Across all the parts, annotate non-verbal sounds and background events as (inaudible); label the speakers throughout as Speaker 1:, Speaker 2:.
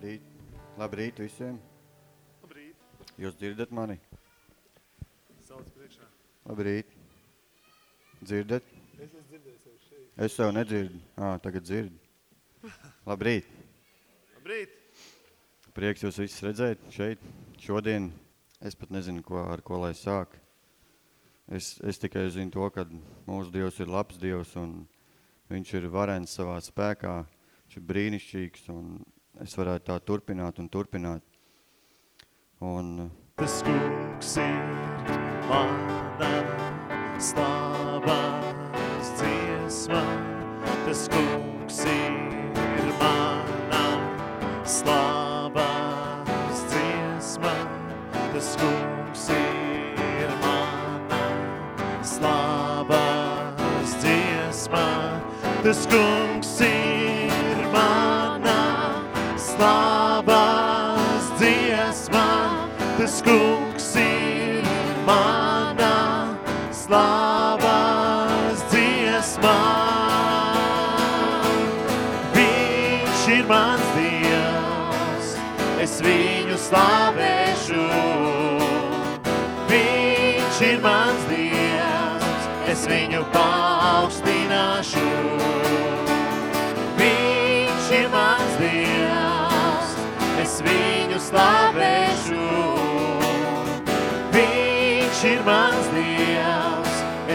Speaker 1: Labrīt. Labrīt visiem.
Speaker 2: Labrīt.
Speaker 1: Jūs dzirdat mani?
Speaker 2: Sauc priekšā.
Speaker 1: Labrīt. Dzirdat?
Speaker 2: Es esmu dzirdējis jau šeit.
Speaker 1: Es tev nedzirdu. Ā, tagad dzirdu. (laughs) Labrīt.
Speaker 2: Labrīt.
Speaker 1: Prieks jūs visus redzēt šeit. Šodien es pat nezinu, ko, ar ko lai sāk. Es, es tikai zinu to, ka mūsu Dievs ir labs Dievs un viņš ir varens savā spēkā. Viņš ir brīnišķīgs un es varētu tā turpināt un turpināt. Un
Speaker 2: Tas kungs ir mana slavas dziesma. Tas kungs ir mana slavas dziesma. Tas kungs ir mana slavas dziesma. Tas kungs Tas kungs ir mana slavas dziesma. Viņš ir mans Dievs, es viņu slavēšu. Viņš ir mans Dievs, es viņu paaugstināšu. Viņš ir mans Dievs, es viņu slavēšu.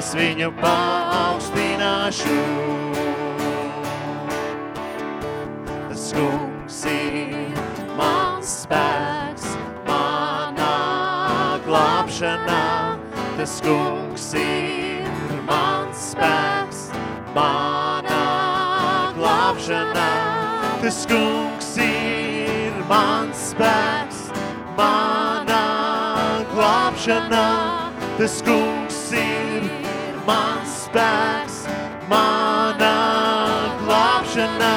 Speaker 2: Es viņu paaugstināšu. Tas kungs ir mans spēks, manā glābšanā. Tas kungs ir mans spēks, manā glābšanā. Tas kungs ir mans spēks, manā glābšanā. Tas kungs spēks, manā glābšanā.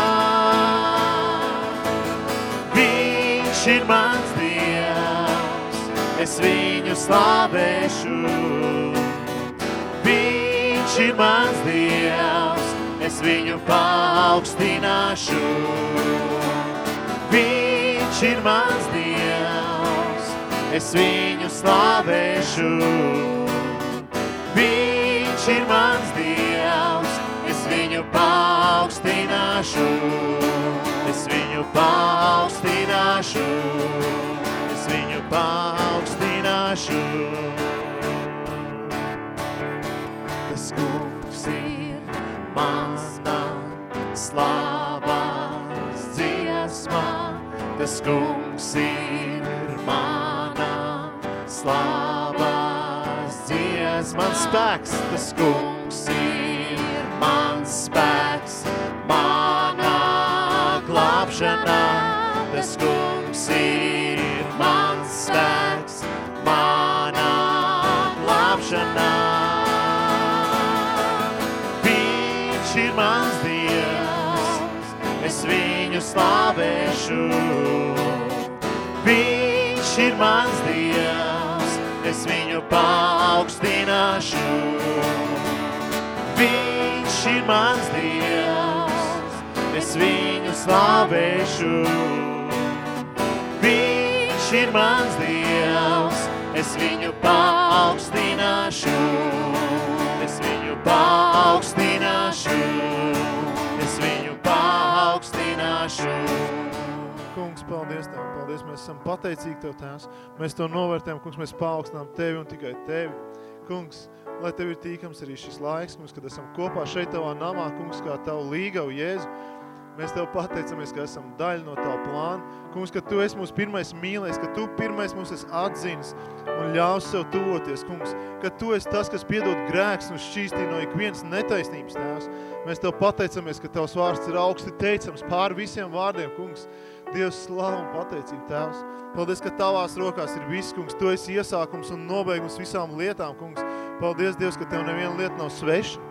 Speaker 2: Viņš ir mans Dievs, es viņu slavēšu. Viņš ir mans Dievs, es viņu paaugstināšu. Viņš ir mans Dievs, es viņu slavēšu. Viņš ir mans Dievs, es viņu paaugstināšu. Es viņu paaugstināšu, es viņu paaugstināšu. Tas kungs ir mans slavas dziesma. Tas kungs ir mana slavas dziesma. Mans spēks, tas kungs ir mans spēks, manā glābšanā. Tas kungs ir mans spēks, manā glābšanā. Viņš ir mans Dievs, es viņu slavēšu. Viņš ir mans Dievs, es viņu paaugstināšu. Viņš ir mans Dievs, es viņu slavēšu. Viņš ir mans Dievs, es viņu paaugstināšu. Es viņu paaugstināšu. Es viņu paaugstināšu.
Speaker 3: Kungs, paldies Tev, paldies, mēs esam pateicīgi Tev, Tēvs. Mēs to novērtējam, Kungs, mēs paaugstinām Tevi un tikai Tevi. Kungs, lai Tev ir tīkams arī šis laiks, Kungs, kad esam kopā šeit Tavā namā, Kungs, kā Tavu līgavu Jēzu. Mēs Tev pateicamies, ka esam daļa no Tavu plānu. Kungs, ka Tu esi mūsu pirmais mīlējs, ka Tu pirmais mūs esi atzinis un ļaus sev tuvoties, Kungs. Ka Tu esi tas, kas piedod grēks un šķīstī no ikvienas netaisnības, Tēvs. Mēs Tev pateicamies, ka Tavs vārds ir augsti teicams pār visiem vārdiem, Kungs. Dievs slavu un pateicību, Tēvs. Paldies, ka Tavās rokās ir viss, Kungs. Tu esi iesākums un nobeigums visām lietām, Kungs. Paldies, Dievs, ka Tev neviena lieta nav sveša.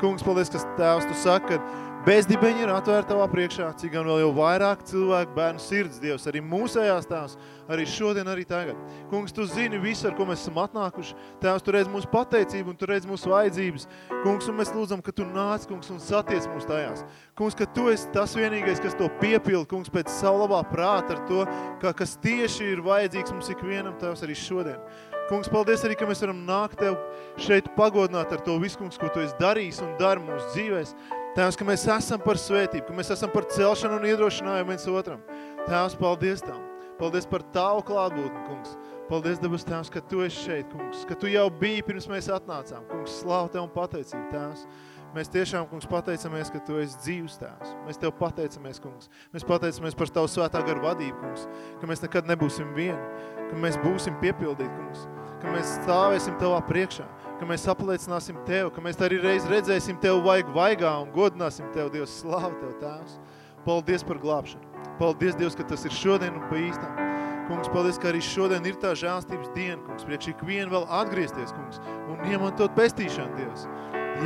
Speaker 3: Kungs, paldies, ka Tēvs, Tu saki, ka bezdibeņi ir atvērta tavā priekšā, cik gan vēl jau vairāk cilvēku bērnu sirds, Dievs, arī mūsējās tās, arī šodien, arī tagad. Kungs, Tu zini visu, ar ko mēs esam atnākuši. Tēvs, Tu redz mūsu pateicību un Tu redz mūsu vajadzības. Kungs, un mēs lūdzam, ka Tu nāc, kungs, un saties mūs tajās. Kungs, ka Tu esi tas vienīgais, kas to piepilda, kungs, pēc savu labā prāta ar to, ka, kas tieši ir vajadzīgs mums ikvienam, Tēvs, arī šodien. Kungs, paldies arī, ka mēs varam nākt Tev šeit pagodināt ar to visu, kungs, ko Tu esi darījis un dari mūsu dzīvēs. Tēvs, ka mēs esam par svētību, ka mēs esam par celšanu un iedrošinājumu viens otram. Tēvs, paldies Tam. Paldies par Tavu klātbūtni, kungs. Paldies, debes Tēvs, ka Tu esi šeit, kungs. Ka Tu jau biji pirms mēs atnācām. Kungs, slāv Tev un pateicību, Tēvs. Mēs tiešām, kungs, pateicamies, ka Tu esi dzīvs tēvs. Mēs Tev pateicamies, kungs. Mēs pateicamies par Tavu svētā garu vadību, kungs. Ka mēs nekad nebūsim vieni. Ka mēs būsim piepildīti, kungs. Ka mēs stāvēsim Tavā priekšā ka mēs apliecināsim Tev, ka mēs arī reiz redzēsim Tev vajag vaigā un godināsim Tev, Dievs, slāvu Tev, Tēvs. Paldies par glābšanu. Paldies, Dievs, ka tas ir šodien un pa īstam. Kungs, paldies, ka arī šodien ir tā žālstības diena, kungs, priekš ikvienu vēl atgriezties, kungs, un iemantot pestīšanu, Dievs.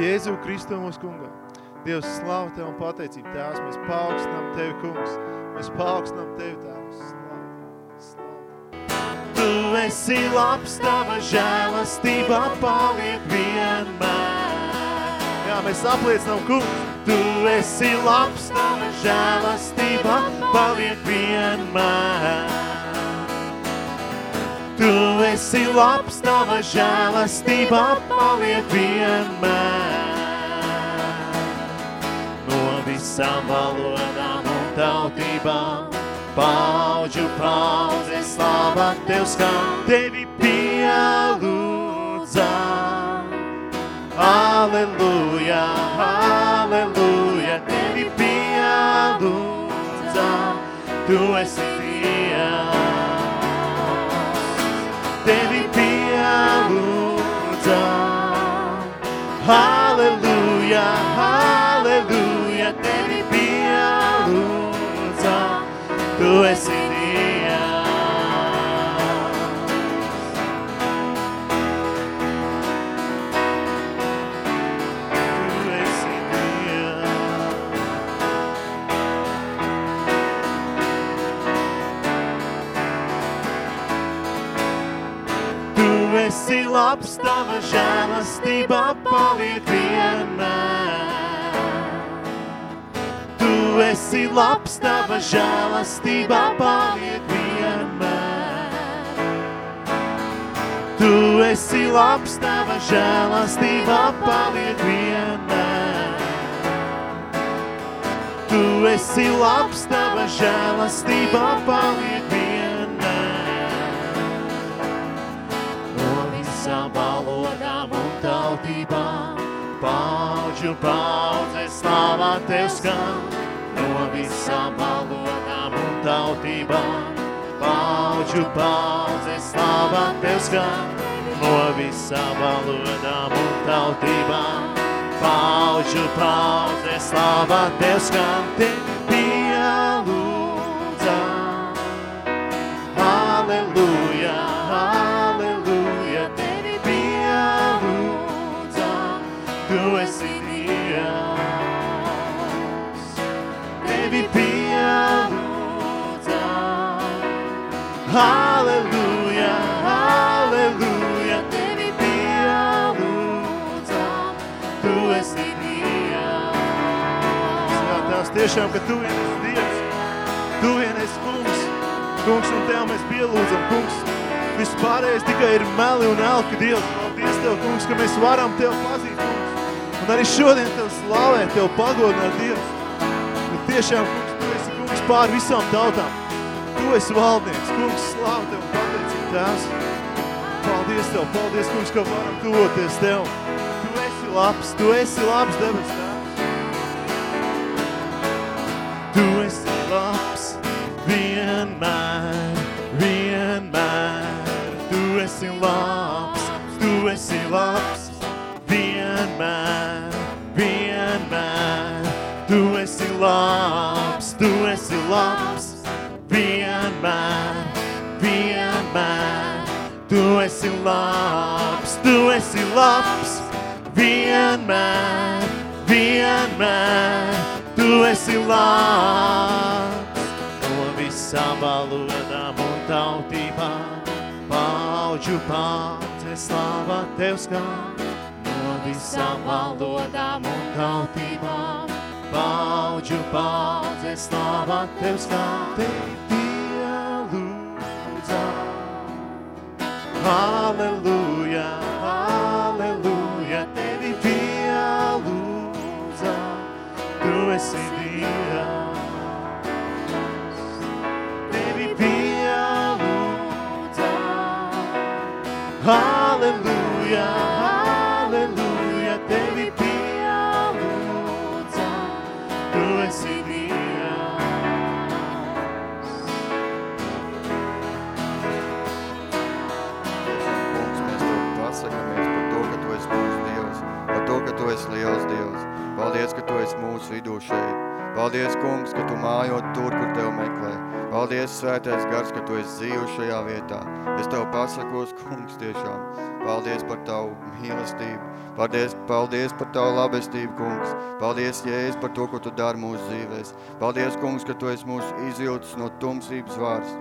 Speaker 3: Jēzu Kristu mūsu kungam. Dievs, slāvu Tev un pateicību, Tēvs, mēs paaugstinām Tevi, kungs. Mēs paaugstinām Tevi, Tēvs.
Speaker 2: Esi labs, tava žēlastība paliek vienmēr.
Speaker 3: Jā, mēs apliecinām, kungs.
Speaker 2: Tu esi labs, tava žēlastība paliek vienmēr. Tu esi labs, tava žēlastība paliek vienmēr. No visām valodām un tautībām, paudžu paudzes slāva Tev skan, Tevi pielūdzam. Aleluja, aleluja, Tevi pielūdzam, Tu esi Dievs. Tevi pielūdzam. Aleluja, esi Dievs. Tu esi Dievs. Tu esi labs, tava žēlastība paliek vienmēr. Esi labs, tava žēlastība paliek vienmēr. Tu esi labs, tava žēlastība paliek vienmēr. Tu esi labs, tava žēlastība paliek vienmēr. No visām valodām un tautībām, paudžu paudzes slāvā Tev skan. No visām valodām un tautībām, paudžu paudzes slāvā Tev skan. No visām valodām un tautībām, paudžu paudzes slāvā Tev skan. Tevi pielūdzam. Aleluja, Aleluja, aleluja, Tevi pielūdzam. Tu esi Dievs.
Speaker 3: Jā, tās tiešām, ka Tu vien esi Dievs. Tu vien esi kungs. Kungs, un Tev mēs pielūdzam, kungs. Vispārējais tikai ir meli un elka Dievs. Paldies Tev, kungs, ka mēs varam Tev pazīt, kungs. Un arī šodien Tev slavēt, Tev pagodināt Dievs. Ka tiešām, kungs, Tu esi kungs pār visām tautām. Tu esi valdnieks, kungs, slavu Tev un pateicību Tēvs. Paldies Tev, paldies, kungs, ka varam tuvoties Tev. Tu esi labs, Tu esi labs debes Tēvs.
Speaker 2: Tu esi labs, vienmēr, vienmēr. Tu esi labs, tu esi labs, vienmēr, vienmēr. Tu esi labs, tu esi labs, vienmēr, vienmēr. Tu esi labs, tu esi labs, vienmēr, vienmēr. tu esi labs. No visām valodām un tautībām, paudžu paudzes slāvā Tev skan. No visām valodām un tautībām, paudžu paudzes slāvā Tev skan. Tevi Halleluja, halleluja, tevi pielūdzam, tu esi Dievs. Tevi pielūdzam, halleluja, halleluja, tevi pielūdzam, tu esi Dievs.
Speaker 1: Tev pasakamies par to, ka Tu esi mūsu Dievs, par to, ka Tu esi liels Dievs. Paldies, ka Tu esi mūsu vidū šeit. Paldies, Kungs, ka Tu mājot tur, kur Tev meklē. Paldies, Svētais Gars, ka Tu esi dzīvs šajā vietā. Es Tev pasakos, Kungs, tiešām. Paldies par Tavu mīlestību. Paldies, paldies par Tavu labestību, Kungs. Paldies, Jēzus, par to, ko Tu dari mūsu dzīvēs. Paldies, Kungs, ka Tu esi mūsu izjūtas no tumsības vārds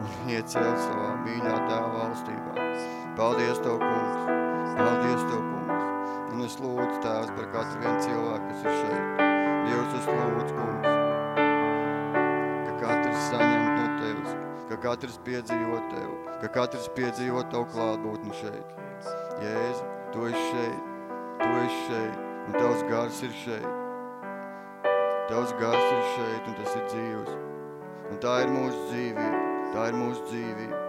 Speaker 1: un iecēl savā mīļā tēva valstībā. Paldies Tev, kungs! Paldies Tev, kungs! Un es lūdzu Tēvs par katru vienu cilvēku, kas ir šeit. Dievs, es lūdzu, kungs, ka katrs saņem no Tevis, ka katrs piedzīvo Tev, ka katrs piedzīvo Tavu klātbūtni šeit. Jēzu, Tu esi šeit, Tu esi šeit, un Tavs gars ir šeit. Tavs gars ir šeit, un tas ir dzīvs. Un tā ir mūsu dzīvība, tā ir mūsu dzīvība.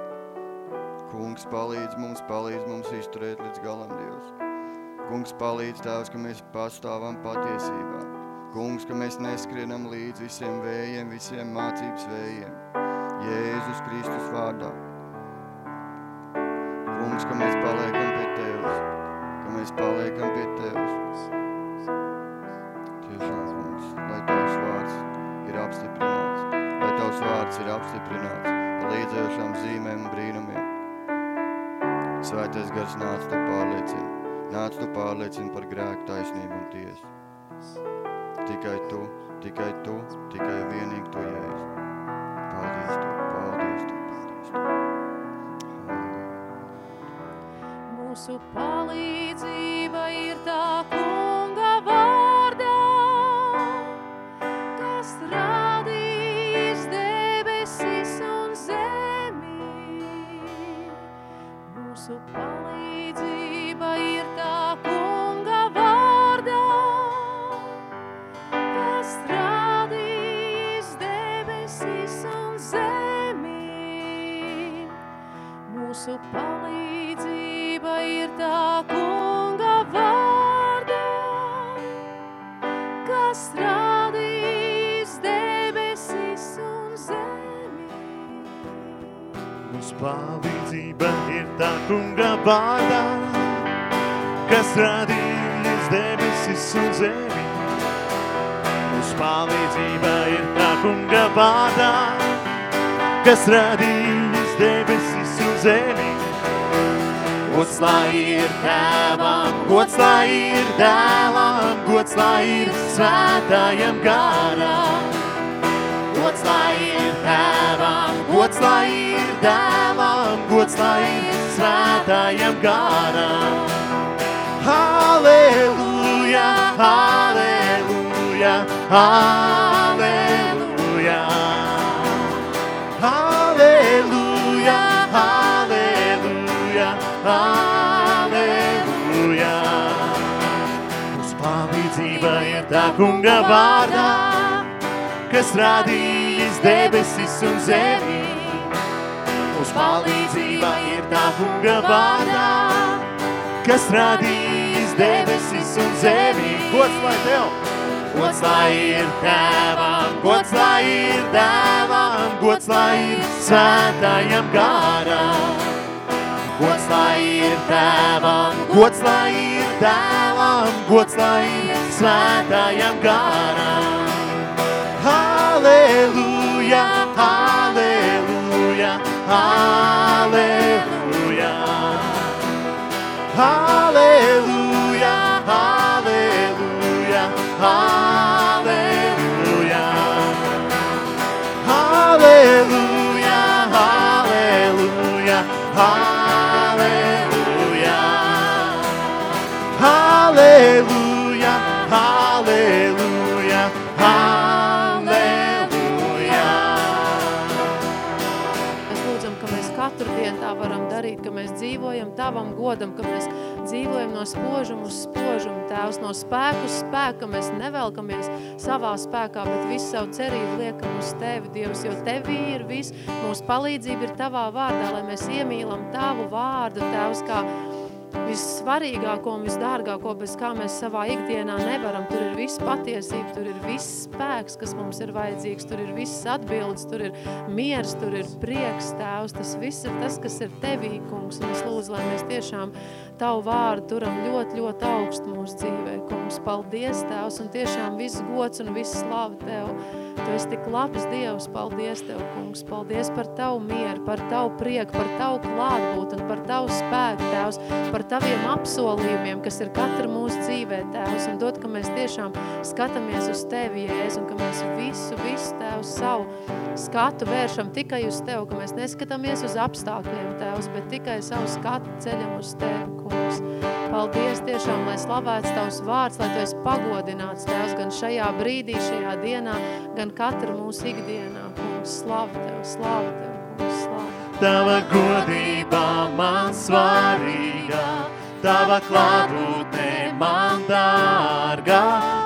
Speaker 1: Kungs palīdz mums, palīdz mums izturēt līdz galam, Dievs. Kungs palīdz Tēvs, ka mēs pastāvam patiesībā. Kungs, ka mēs neskrienam līdz visiem vējiem, visiem mācības vējiem. Jēzus Kristus vārdā. Kungs, ka mēs paliekam pie Tevis, ka mēs paliekam pie Tevis. Tiešām, Kungs, lai Tavs vārds ir apstiprināts, lai Tavs vārds ir apstiprināts ar līdzējošām zīmēm un brīnumiem. Svētais gars nāc tu pārliecina, nāc tu pārliecina par grēku taisnību un tiesu. Tikai tu, tikai tu, tikai vienīgi tu jēzus. Paldies tev,
Speaker 4: kas radījis debesis un zemi.
Speaker 2: Gods lai ir tēvam, gods lai ir dēlam, gods lai ir svētājam garam. Gods lai ir tēvam, gods lai ir dēlam, gods lai ir svētājam garam. Halleluja, halleluja, halleluja. Halleluja, halleluja, halleluja. Mūsu palīdzība ir tā kunga vārdā, kas radījis debesis un zemi. Mūsu palīdzība ir tā kunga vārdā, kas radījis debesis un zemi. Gods lai tev! Gods lai ir tēvam, gods lai ir dēvam, gods lai ir svētājam garam. Gods lai ir tēvam, gods lai ir dēlam, gods lai ir svētājam garam. Halleluja, halleluja, halleluja. Halleluja, halleluja, halleluja. Halleluja, halleluja.
Speaker 4: Tavam godam, ka mēs dzīvojam no spožuma uz spožumu, Tēvs, no spēku uz spēku, ka mēs nevelkamies savā spēkā, bet visu savu cerību liekam uz Tevi, Dievs, jo Tevī ir viss, mūsu palīdzība ir Tavā vārdā, lai mēs iemīlam Tavu vārdu, Tēvs, kā vissvarīgāko un visdārgāko, bez kā mēs savā ikdienā nevaram. Tur ir viss patiesība, tur ir viss spēks, kas mums ir vajadzīgs, tur ir viss atbildes, tur ir miers, tur ir prieks, Tēvs. Tas viss ir tas, kas ir Tevī, kungs, un es lūdzu, lai mēs tiešām Tavu vārdu turam ļoti, ļoti augstu mūsu dzīvē, kungs. Paldies, Tēvs, un tiešām viss gods un viss slava Tev. Tu esi tik labs Dievs, paldies Tev, kungs. Paldies par Tavu mieru, par Tavu prieku, par Tavu klātbūt un par Tavu spēku, Tēvs, par Taviem apsolījumiem, kas ir katra mūsu dzīvē, Tēvs, un dod, ka mēs tiešām skatāmies uz Tevi, Jēzus, un ka mēs visu, visu Tēvs savu skatu vēršam tikai uz Tev, ka mēs neskatāmies uz apstākļiem, Tēvs, bet tikai savu skatu ceļam uz Tevi, kungs. Paldies tiešām, lai slavēts Tavs vārds, lai Tu esi pagodināts, Tēvs, gan šajā brīdī, šajā dienā, gan katru mūsu ikdienā, kungs. Slavu Tev, slavu Tev, kungs, slavu.
Speaker 2: Tava godība man svarīga, Tava klātbūtne man dārga,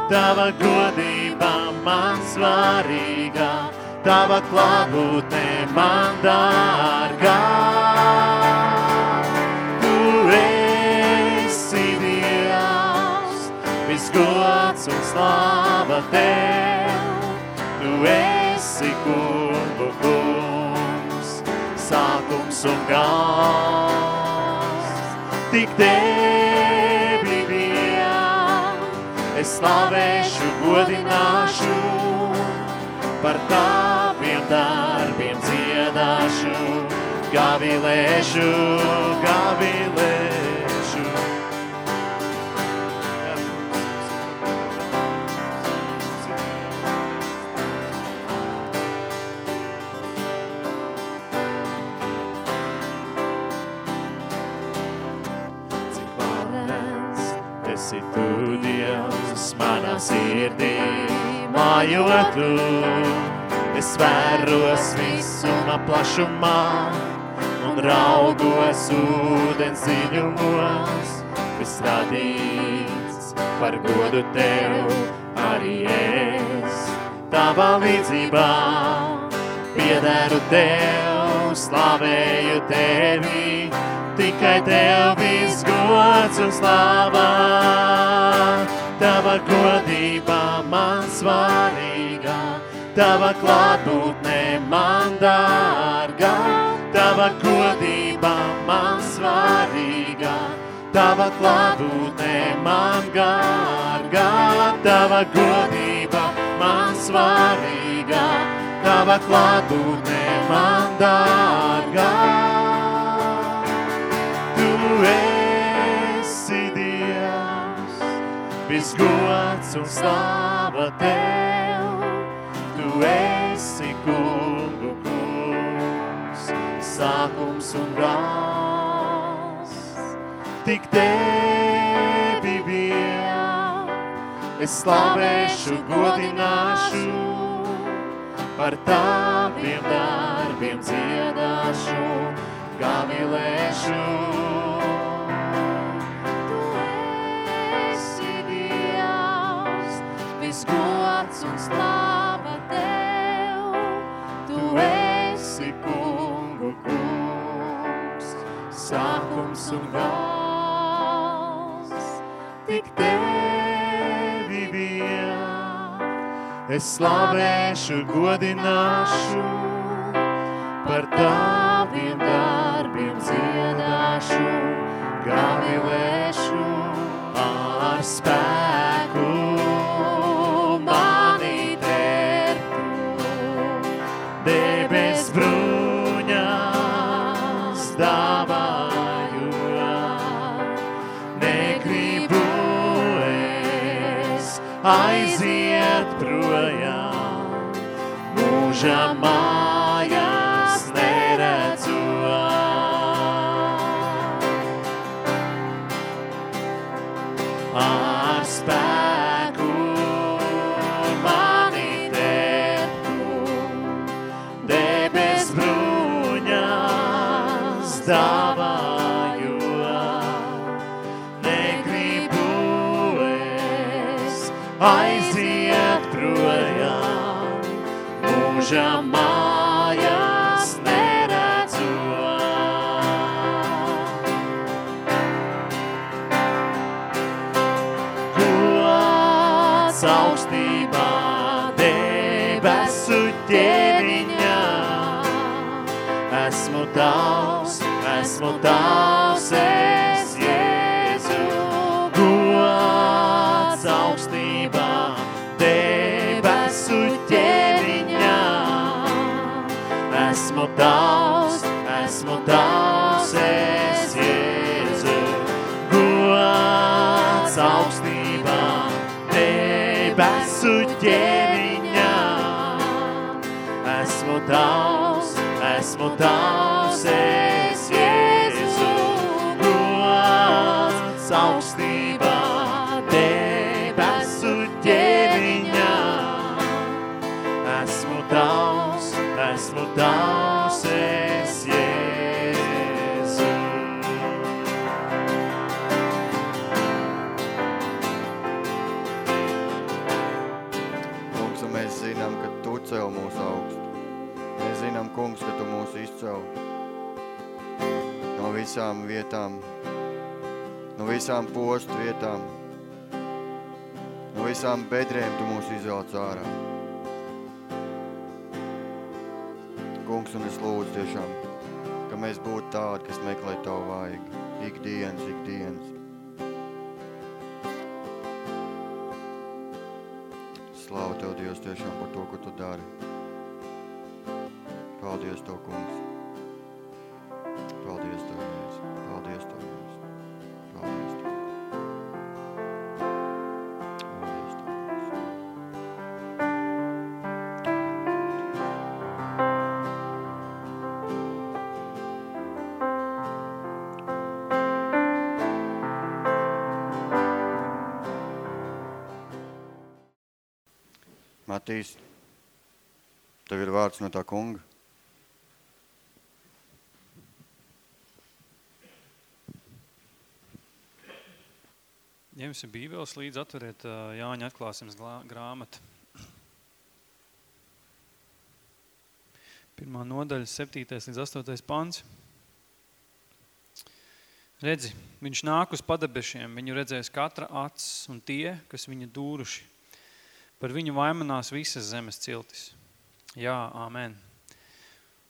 Speaker 2: Tava godība man svarīga, Tava klātbūtne man dārga. Viss gods un slāva Tev, Tu esi kungu kungs, sākums un gals. Tik tevi vien, es slavēšu, godināšu, par taviem darbiem dziedāšu, gavilēšu, gavilēšu. Esi tu, Dievs, manā sirdī, mājot tu. Es vēros visuma plašumā un raugos ūdens dziļumos. Viss radīts par godu tev, arī es. Tavā līdzībā piederu tev, slavēju tevi, tikai tev viss gods un slāvā. Tava godība man svarīga, tava klātbūtne man dārga, tava godība man svarīga, tava klātbūtne man gārga, tava godība man svarīga, tava klātbūtne man dārga. Esi Dievs, viss gods un slāva Tev. Tu esi kungu kungs, sākums un gals. Tik Tevi vien, es slavēšu, godināšu, par Taviem darbiem dziedāšu, gavilēšu. Tu viss gods un slāva Tev. Tu esi kungu kungs, sākums un gals. Tik Tevi vien, es slavēšu, godināšu, tavs, esmu tavs, es Jēzu. Gods augstībā debesu ķēniņā. Esmu tavs, esmu tavs,
Speaker 1: visām vietām, no visām postu vietām, no visām bedrēm Tu mūs izvelc ārā. Kungs, un es lūdzu tiešām, ka mēs būtu tādi, kas meklē Tavu vaigu. Ikdienas, ikdienas. Slāvu Tev, Dievs, tiešām par to, ko Tu dari. Paldies Tev, kungs. Matīs, tev ir vārds no tā kunga.
Speaker 5: Ņemsim bībeles līdzi, atveriet Jāņa atklāsmes glā- grāmatu. Pirmā nodaļa, 7. līdz 8. pants. Redzi, viņš nāk uz padebešiem, viņu redzēs katra acs un tie, kas viņa dūruši. Par viņu vaimanās visas zemes ciltis. Jā, āmen.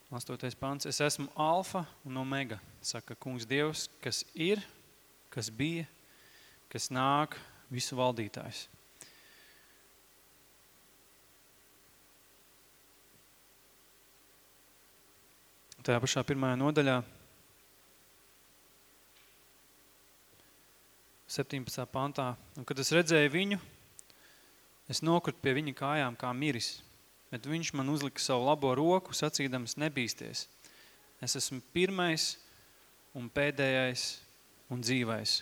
Speaker 5: 8. pants. Es esmu alfa un omega, saka kungs Dievs, kas ir, kas bija, kas nāk visu valdītājs. Tajā pašā pirmajā nodaļā 17. pantā. Un, kad es redzēju viņu, es nokritu pie viņa kājām kā miris, bet viņš man uzlika savu labo roku, sacīdams nebīsties. Es esmu pirmais un pēdējais un dzīvais.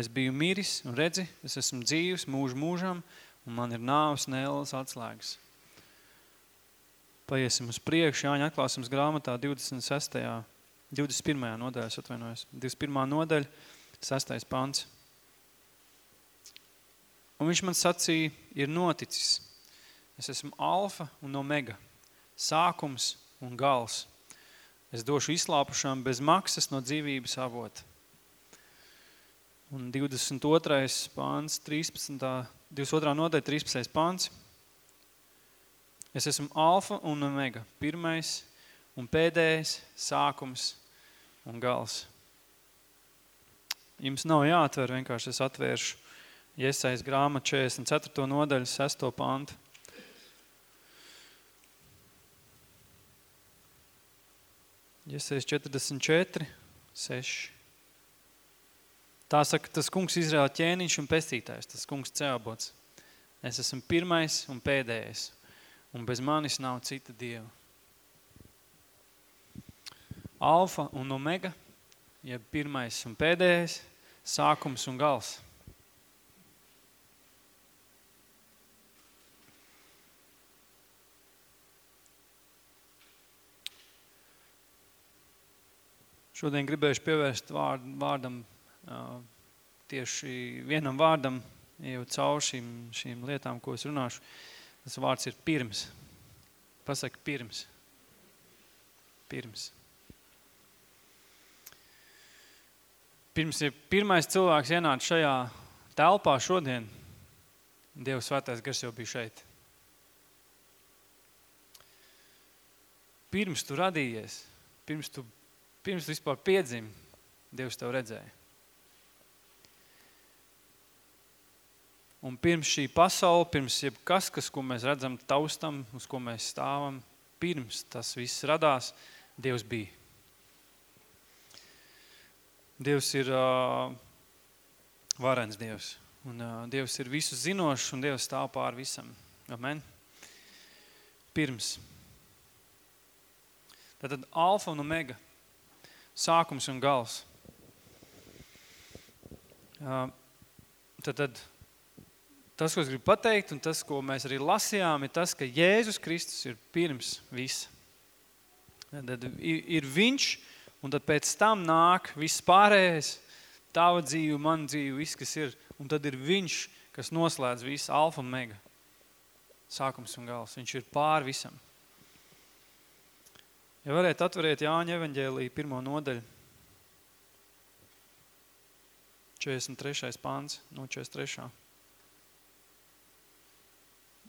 Speaker 5: Es biju miris un redzi, es esmu dzīvs mūžu mūžam, un man ir nāvs nēlas atslēgas. Paiesim uz priekšu, Jāņa atklāsums grāmatā 26. 21. nodaļa, es atvainojos. 21. nodaļa, 6. pants. Un viņš man sacīja, ir noticis. Es esmu alfa un omega, sākums un gals. Es došu izslāpušām bez maksas no dzīvības avota. Un 22. pāns, 13. 22. nodaļa, 13. pāns. Es esmu alfa un omega, pirmais un pēdējais, sākums un gals. Jums nav jāatver, vienkārši es atvēršu Iesais grāmatu 44. nodaļu, 6. pantu. Iesais 44, 6. Tā saka, tas kungs Izraēla ķēniņš un pestītājs, tas kungs Ceobots. Es esmu pirmais un pēdējais, un bez manis nav cita dieva. Alfa un omega, jeb pirmais un pēdējais, sākums un gals. Šodien gribējuši pievērst vārd, vārdam, tieši vienam vārdam, jau caur šīm, šīm lietām, ko es runāšu. Tas vārds ir pirms. Pasaka pirms. Pirms. Pirms ir pirmais cilvēks ienāca šajā telpā šodien, Dievs svētais gars jau bija šeit. Pirms tu radījies, pirms tu, pirms vispār piedzimi, Dievs tev redzēja. Un pirms šī pasaule, pirms jebkas, kas, ko mēs redzam, taustam, uz ko mēs stāvam, pirms tas viss radās, Dievs bija. Dievs ir uh, varens Dievs. Un uh, Dievs ir visu zinošs un Dievs stāv pār visam. Amen. Pirms. Tātad alfa un omega. Sākums un gals. Uh, tātad tas, ko es gribu pateikt, un tas, ko mēs arī lasījām, ir tas, ka Jēzus Kristus ir pirms visa. Tad ir, viņš, un tad pēc tam nāk viss pārējais, tava dzīve, man dzīve, viss, kas ir. Un tad ir viņš, kas noslēdz visu alfa mega. Sākums un gals. Viņš ir pār visam. Ja varētu atveriet Jāņa evaņģēlī pirmo nodaļu. 43. pāns no 43.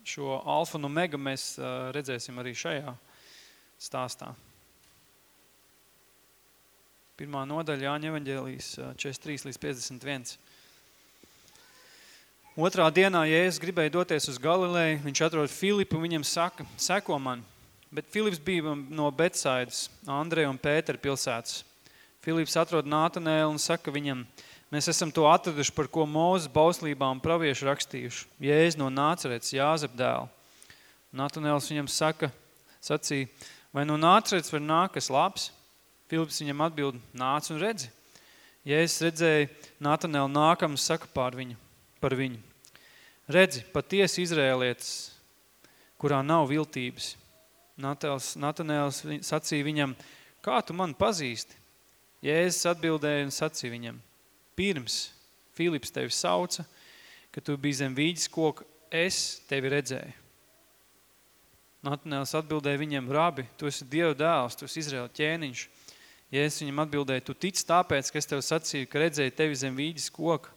Speaker 5: Šo alfa un omega mēs redzēsim arī šajā stāstā. Pirmā nodaļa Jāņa evaņģēlīs 43 līdz 51. Otrā dienā Jēzus gribēja doties uz Galileju, viņš atrod Filipu un viņam saka, seko man. Bet Filips bija no Betsaidas, Andreja un Pētera pilsētas. Filips atrod Nātanēlu un saka viņam, mēs esam to atraduši, par ko Mūzes bauslībā un pravieši rakstījuši. Jēzus no Nācerets, Jāzep dēlu. Nātanēls viņam saka, sacīja, vai no Nācerets var nāk kas labs? Filips viņam atbild, nāc un redzi. Jēzus redzēja Nātanēlu nākam un saka pār viņu, par viņu. Redzi, patiesi Izrēlietis, kurā nav viltības. Natanēls sacīja viņam, kā tu mani pazīsti? Jēzus atbildēja un sacīja viņam, pirms Filips tevi sauca, ka tu biji zem vīģis koka, es tevi redzēju. Natanēls atbildēja viņam, rabi, tu esi Dieva dēls, tu esi Izraela ķēniņš. Jēzus viņam atbildēja, tu tic tāpēc, ka es tev sacīju, ka redzēju tevi zem vīģis koka.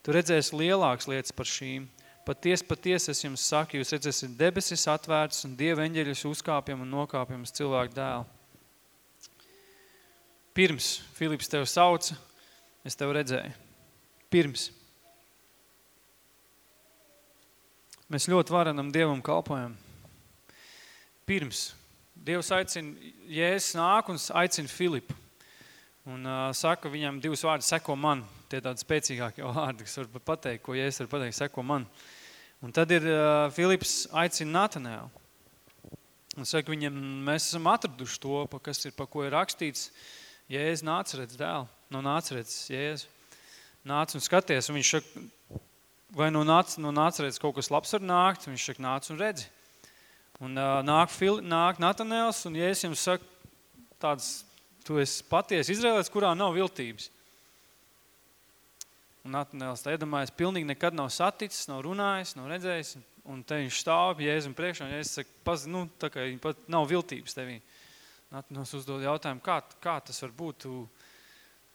Speaker 5: Tu redzēsi lielākas lietas par šīm. Paties, paties es jums saku, jūs redzēsiet debesis atvērtas un Dieva eņģeļus uzkāpjam un nokāpjam uz cilvēku dēlu. Pirms Filips tev sauca, es tev redzēju. Pirms. Mēs ļoti varenam Dievam kalpojam. Pirms. Dievs aicina, Jēzus nāk un aicina Filipu. Un uh, saka viņam divus vārdus, seko man. Tie tādi spēcīgākie vārdi, kas var pateikt, ko Jēzus var pateikt, seko man. Un tad ir uh, Filips aicina Natanēlu. Un saka viņam, mēs esam atraduši to, pa, kas ir, pa ko ir rakstīts. Jēzus nāca redz dēlu, no nāca redz Jēzu. Nāc un skaties, un viņš saka, vai no nāca, no nāca redz kaut kas labs var nākt, viņš saka, nāc un redzi. Un uh, nāk, Fili, nāk Natanēls, un Jēzus jums saka, tāds, tu esi paties Izraēlēts, kurā nav viltības. Un Natanēls iedomājas, pilnīgi nekad nav saticis, nav runājis, nav redzējis. Un te viņš stāv Jēzum priekšā, un Jēzus saka, paz, nu, tā kā viņa pat nav viltības tevī. Natanēls uzdod jautājumu, kā, kā tas var būt, tu,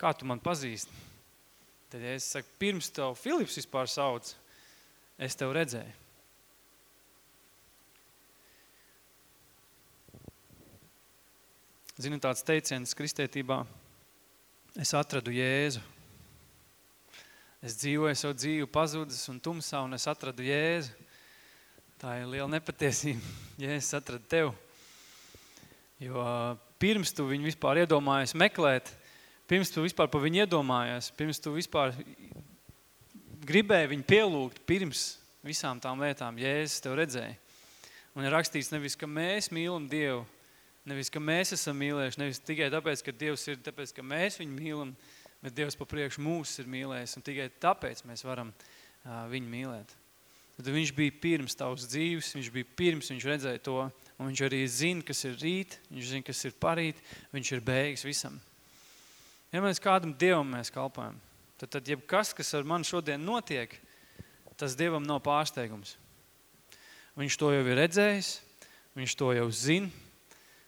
Speaker 5: kā tu man pazīsti? Tad Jēzus saka, pirms tev Filips vispār sauc, es tev redzēju. Zinu tāds teiciens kristietībā, es atradu Jēzu. Es dzīvoju savu dzīvi pazudis un tumsā, un es atradu Jēzu. Tā ir liela nepatiesība. (laughs) Jēzus atrada tev. Jo pirms tu viņu vispār iedomājies meklēt, pirms tu vispār par viņu iedomājies, pirms tu vispār gribēji viņu pielūgt, pirms visām tām lietām Jēzus tev redzēja. Un ir rakstīts nevis, ka mēs mīlam Dievu, nevis, ka mēs esam mīlējuši, nevis tikai tāpēc, ka Dievs ir, tāpēc, ka mēs viņu mīlam, bet Dievs pa priekš mūs ir mīlējis, un tikai tāpēc mēs varam uh, viņu mīlēt. Tad viņš bija pirms tavas dzīves, viņš bija pirms, viņš redzēja to, un viņš arī zina, kas ir rīt, viņš zina, kas ir parīt, viņš ir beigas visam. Ja mēs kādam Dievam mēs kalpojam, tad, tad jebkas, kas ar mani šodien notiek, tas Dievam nav pārsteigums. Viņš to jau ir redzējis, viņš to jau zina.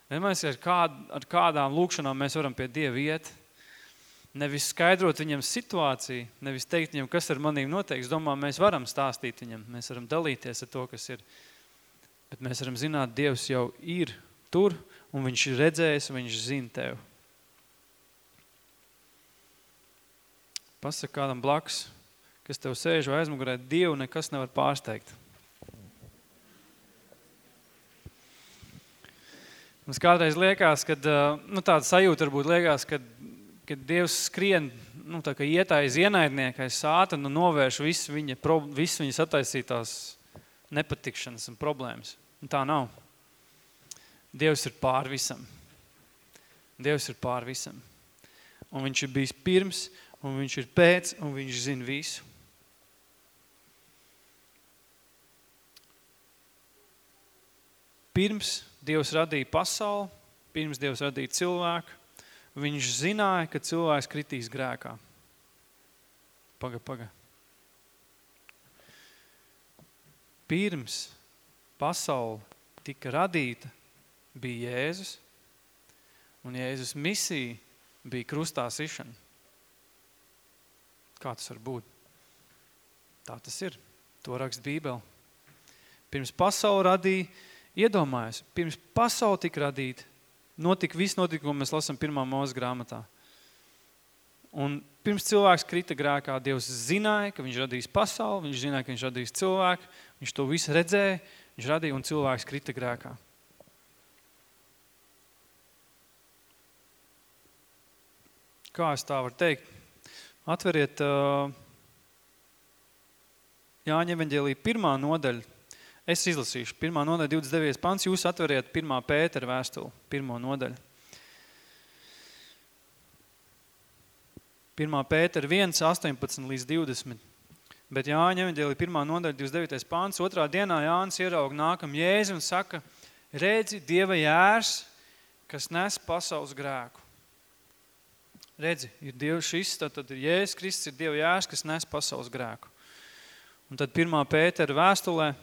Speaker 5: Vienmēr ar, kād, ar kādām lūkšanām mēs varam pie Dieva iet. Nevis skaidrot viņam situāciju, nevis teikt viņam, kas ar manīm notiek. Es domāju, mēs varam stāstīt viņam, mēs varam dalīties ar to, kas ir. Bet mēs varam zināt, Dievs jau ir tur, un viņš ir redzējis, un viņš zina tevi. Pasaka kādam blakus, kas tev sēž vai aizmugurē, Dievu nekas nevar pārsteigt. Mums kādreiz liekas, kad, nu tāda sajūta varbūt liekas, kad, kad Dievs skrien, nu tā kā iet aiz ienaidnieka, aiz sāta, nu novērš visu viņa, visu viņa sataisītās nepatikšanas un problēmas. Un tā nav. Dievs ir pār visam. Dievs ir pār visam. Un viņš ir bijis pirms, un viņš ir pēc, un viņš zina visu. Pirms Dievs radīja pasauli, pirms Dievs radīja cilvēku, viņš zināja, ka cilvēks kritīs grēkā. Paga, paga. Pirms pasauli tika radīta, bija Jēzus, un Jēzus misija bija krustā sišana. Kā tas var būt? Tā tas ir. To raksta Bībele. Pirms pasauli radīja, iedomājas, pirms pasauli tika radīta, notika viss notikumi, mēs lasām pirmā mūzes grāmatā. Un pirms cilvēks krita grēkā, Dievs zināja, ka viņš radīs pasauli, viņš zināja, ka viņš radīs cilvēku, viņš to visu redzēja, viņš radīja un cilvēks krita grēkā. Kā es tā varu teikt? Atveriet uh, Jāņa evaņģēlī pirmā nodaļa. Es izlasīšu. Pirmā nodaļa 29. pants. Jūs atveriet pirmā Pētera vēstuli. Pirmo nodaļu. Pirmā Pētera 1, 18 līdz 20. Bet Jāņa evaņģēlī pirmā nodaļa 29. pants. Otrā dienā Jānis ieraug nākam Jēzi un saka, redzi Dieva jērs, kas nes pasaules grēku. Redzi, ir Dievs šis, tad, tad ir Jēzus Kristus, ir Dieva jērs, kas nes pasaules grēku. Un tad pirmā Pētera vēstulē,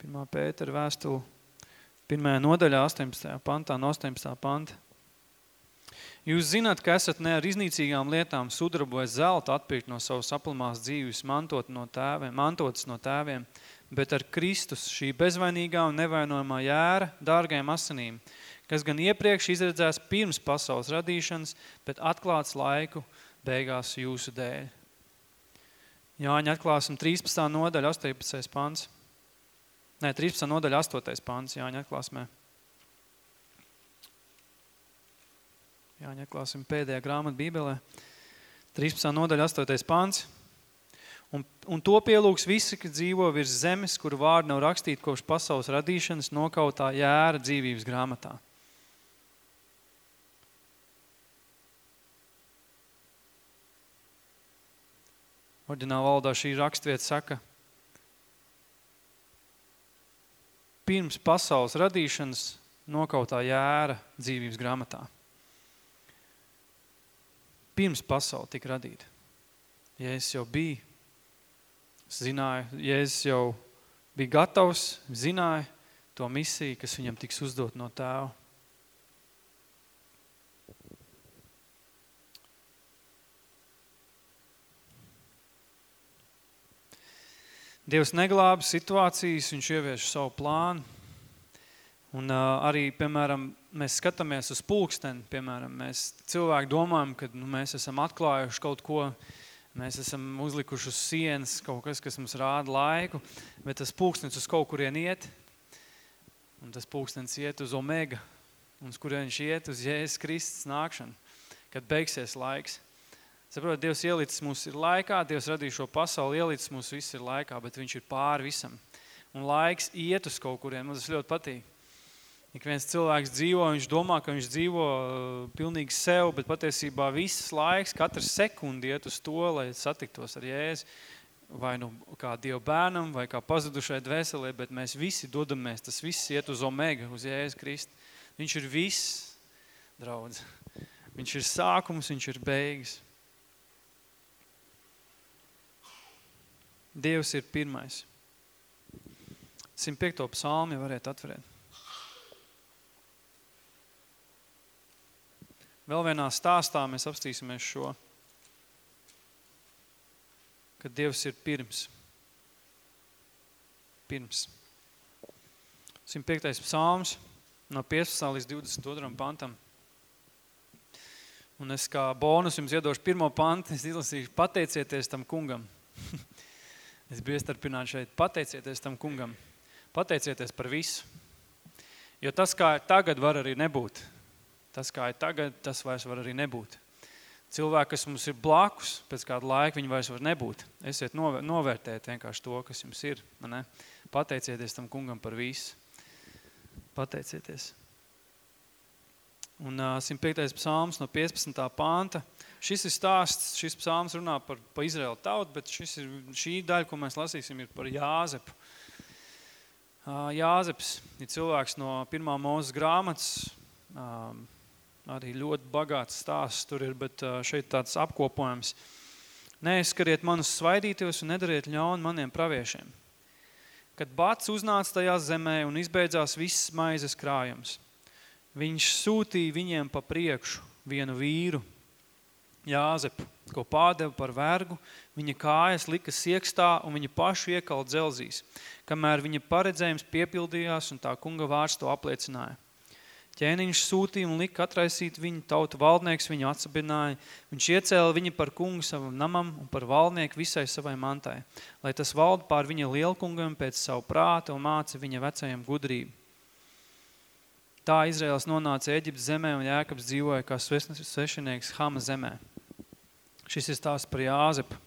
Speaker 5: pirmā Pētera vēstule, pirmajā nodaļā 18. pantā, no 18. panta. Jūs zināt, ka esat ne ar iznīcīgām lietām sudrabojas zelta atpirkt no savas aplamās dzīves, mantot no tēviem, mantotas no tēviem, bet ar Kristus šī bezvainīgā un nevainojumā jēra dārgajām asinīm, kas gan iepriekš izredzēs pirms pasaules radīšanas, bet atklāts laiku beigās jūsu dēļ. Jāņa atklāsim 13. nodaļa, 18. pants. Nē, 13. nodaļa, 8. pants, Jāņa atklāsmē. Jāņa atklāsim pēdējā grāmata Bībelē. 13. nodaļa, 8. pants. Un, un to pielūks visi, kas dzīvo virs zemes, kuru vārdu nav rakstīti kopš pasaules radīšanas nokautā jēra dzīvības grāmatā. Orģināla valodā šī rakstvieta saka, pirms pasaules radīšanas nokautā jēra dzīvības grāmatā. Pirms pasauli tika radīta. Jēzus jau bija, zināja, Jēzus jau bija gatavs, zināja to misiju, kas viņam tiks uzdot no tēva. Dievs neglāba situācijas, viņš ievieš savu plānu. Un uh, arī, piemēram, mēs skatāmies uz pulksteni, piemēram, mēs cilvēki domājam, ka nu, mēs esam atklājuši kaut ko, mēs esam uzlikuši uz sienas kaut kas, kas mums rāda laiku, bet tas pulkstenis uz kaut kurien iet, un tas pulkstenis iet uz omega, un uz kurien viņš iet uz Jēzus Kristus nākšanu, kad beigsies laiks. Saprot, Dievs ielicis mūs ir laikā, Dievs radīja šo pasauli, ielicis mūs viss ir laikā, bet viņš ir pāri visam. Un laiks iet uz kaut kuriem, man tas ļoti patīk. Ik viens cilvēks dzīvo, viņš domā, ka viņš dzīvo uh, pilnīgi sev, bet patiesībā viss laiks, katrs sekundi iet uz to, lai satiktos ar Jēzu, vai nu kā Dieva bērnam, vai kā pazudušai dvēselē, bet mēs visi dodamies, tas viss iet uz omega, uz Jēzu Kristu. Viņš ir viss, draudz. Viņš ir sākums, viņš ir beigas. Dievs ir pirmais. 105. psalmu jau varētu atverēt. Vēl vienā stāstā mēs apstīsimies šo, ka Dievs ir pirms. Pirms. 105. psalms no 15. līdz 22. pantam. Un es kā bonus jums iedošu pirmo pantu, es izlasīšu pateicieties tam kungam. (laughs) es biju iestarpināts šeit, pateicieties tam kungam. Pateicieties par visu. Jo tas, kā ir tagad, var arī nebūt. Tas, kā ir tagad, tas vairs var arī nebūt. Cilvēki, kas mums ir blakus, pēc kāda laika viņi vairs var nebūt. Esiet novērtēt vienkārši to, kas jums ir. Ne? Pateicieties tam kungam par visu. Pateicieties. Un uh, 105. psalms no 15. pānta. Šis ir stāsts, šis psalms runā par, par Izraēlu tautu, bet šis ir, šī daļa, ko mēs lasīsim, ir par Jāzepu. Jāzeps ir cilvēks no pirmā mūzes grāmatas, arī ļoti bagāts stāsts tur ir, bet šeit tāds apkopojums. Neizskariet manus svaidītos un nedariet ļaunu maniem praviešiem. Kad bats uznāca tajā zemē un izbeidzās viss maizes krājums – viņš sūtīja viņiem pa priekšu vienu vīru, Jāzepu, ko pādeva par vergu, viņa kājas lika siekstā un viņa pašu iekalt dzelzīs, kamēr viņa paredzējums piepildījās un tā kunga vārds to apliecināja. Ķēniņš sūtīja un lika atraisīt viņu, tautu valdnieks viņu atsabināja, viņš iecēla viņu par kungu savam namam un par valdnieku visai savai mantai, lai tas valda pār viņa lielkungam pēc savu prātu un māca viņa vecajam gudrību. Tā Izraels nonāca Eģiptes zemē un Jēkabs dzīvoja kā svešinieks Hama zemē. Šis ir stāsts par Jāzepu.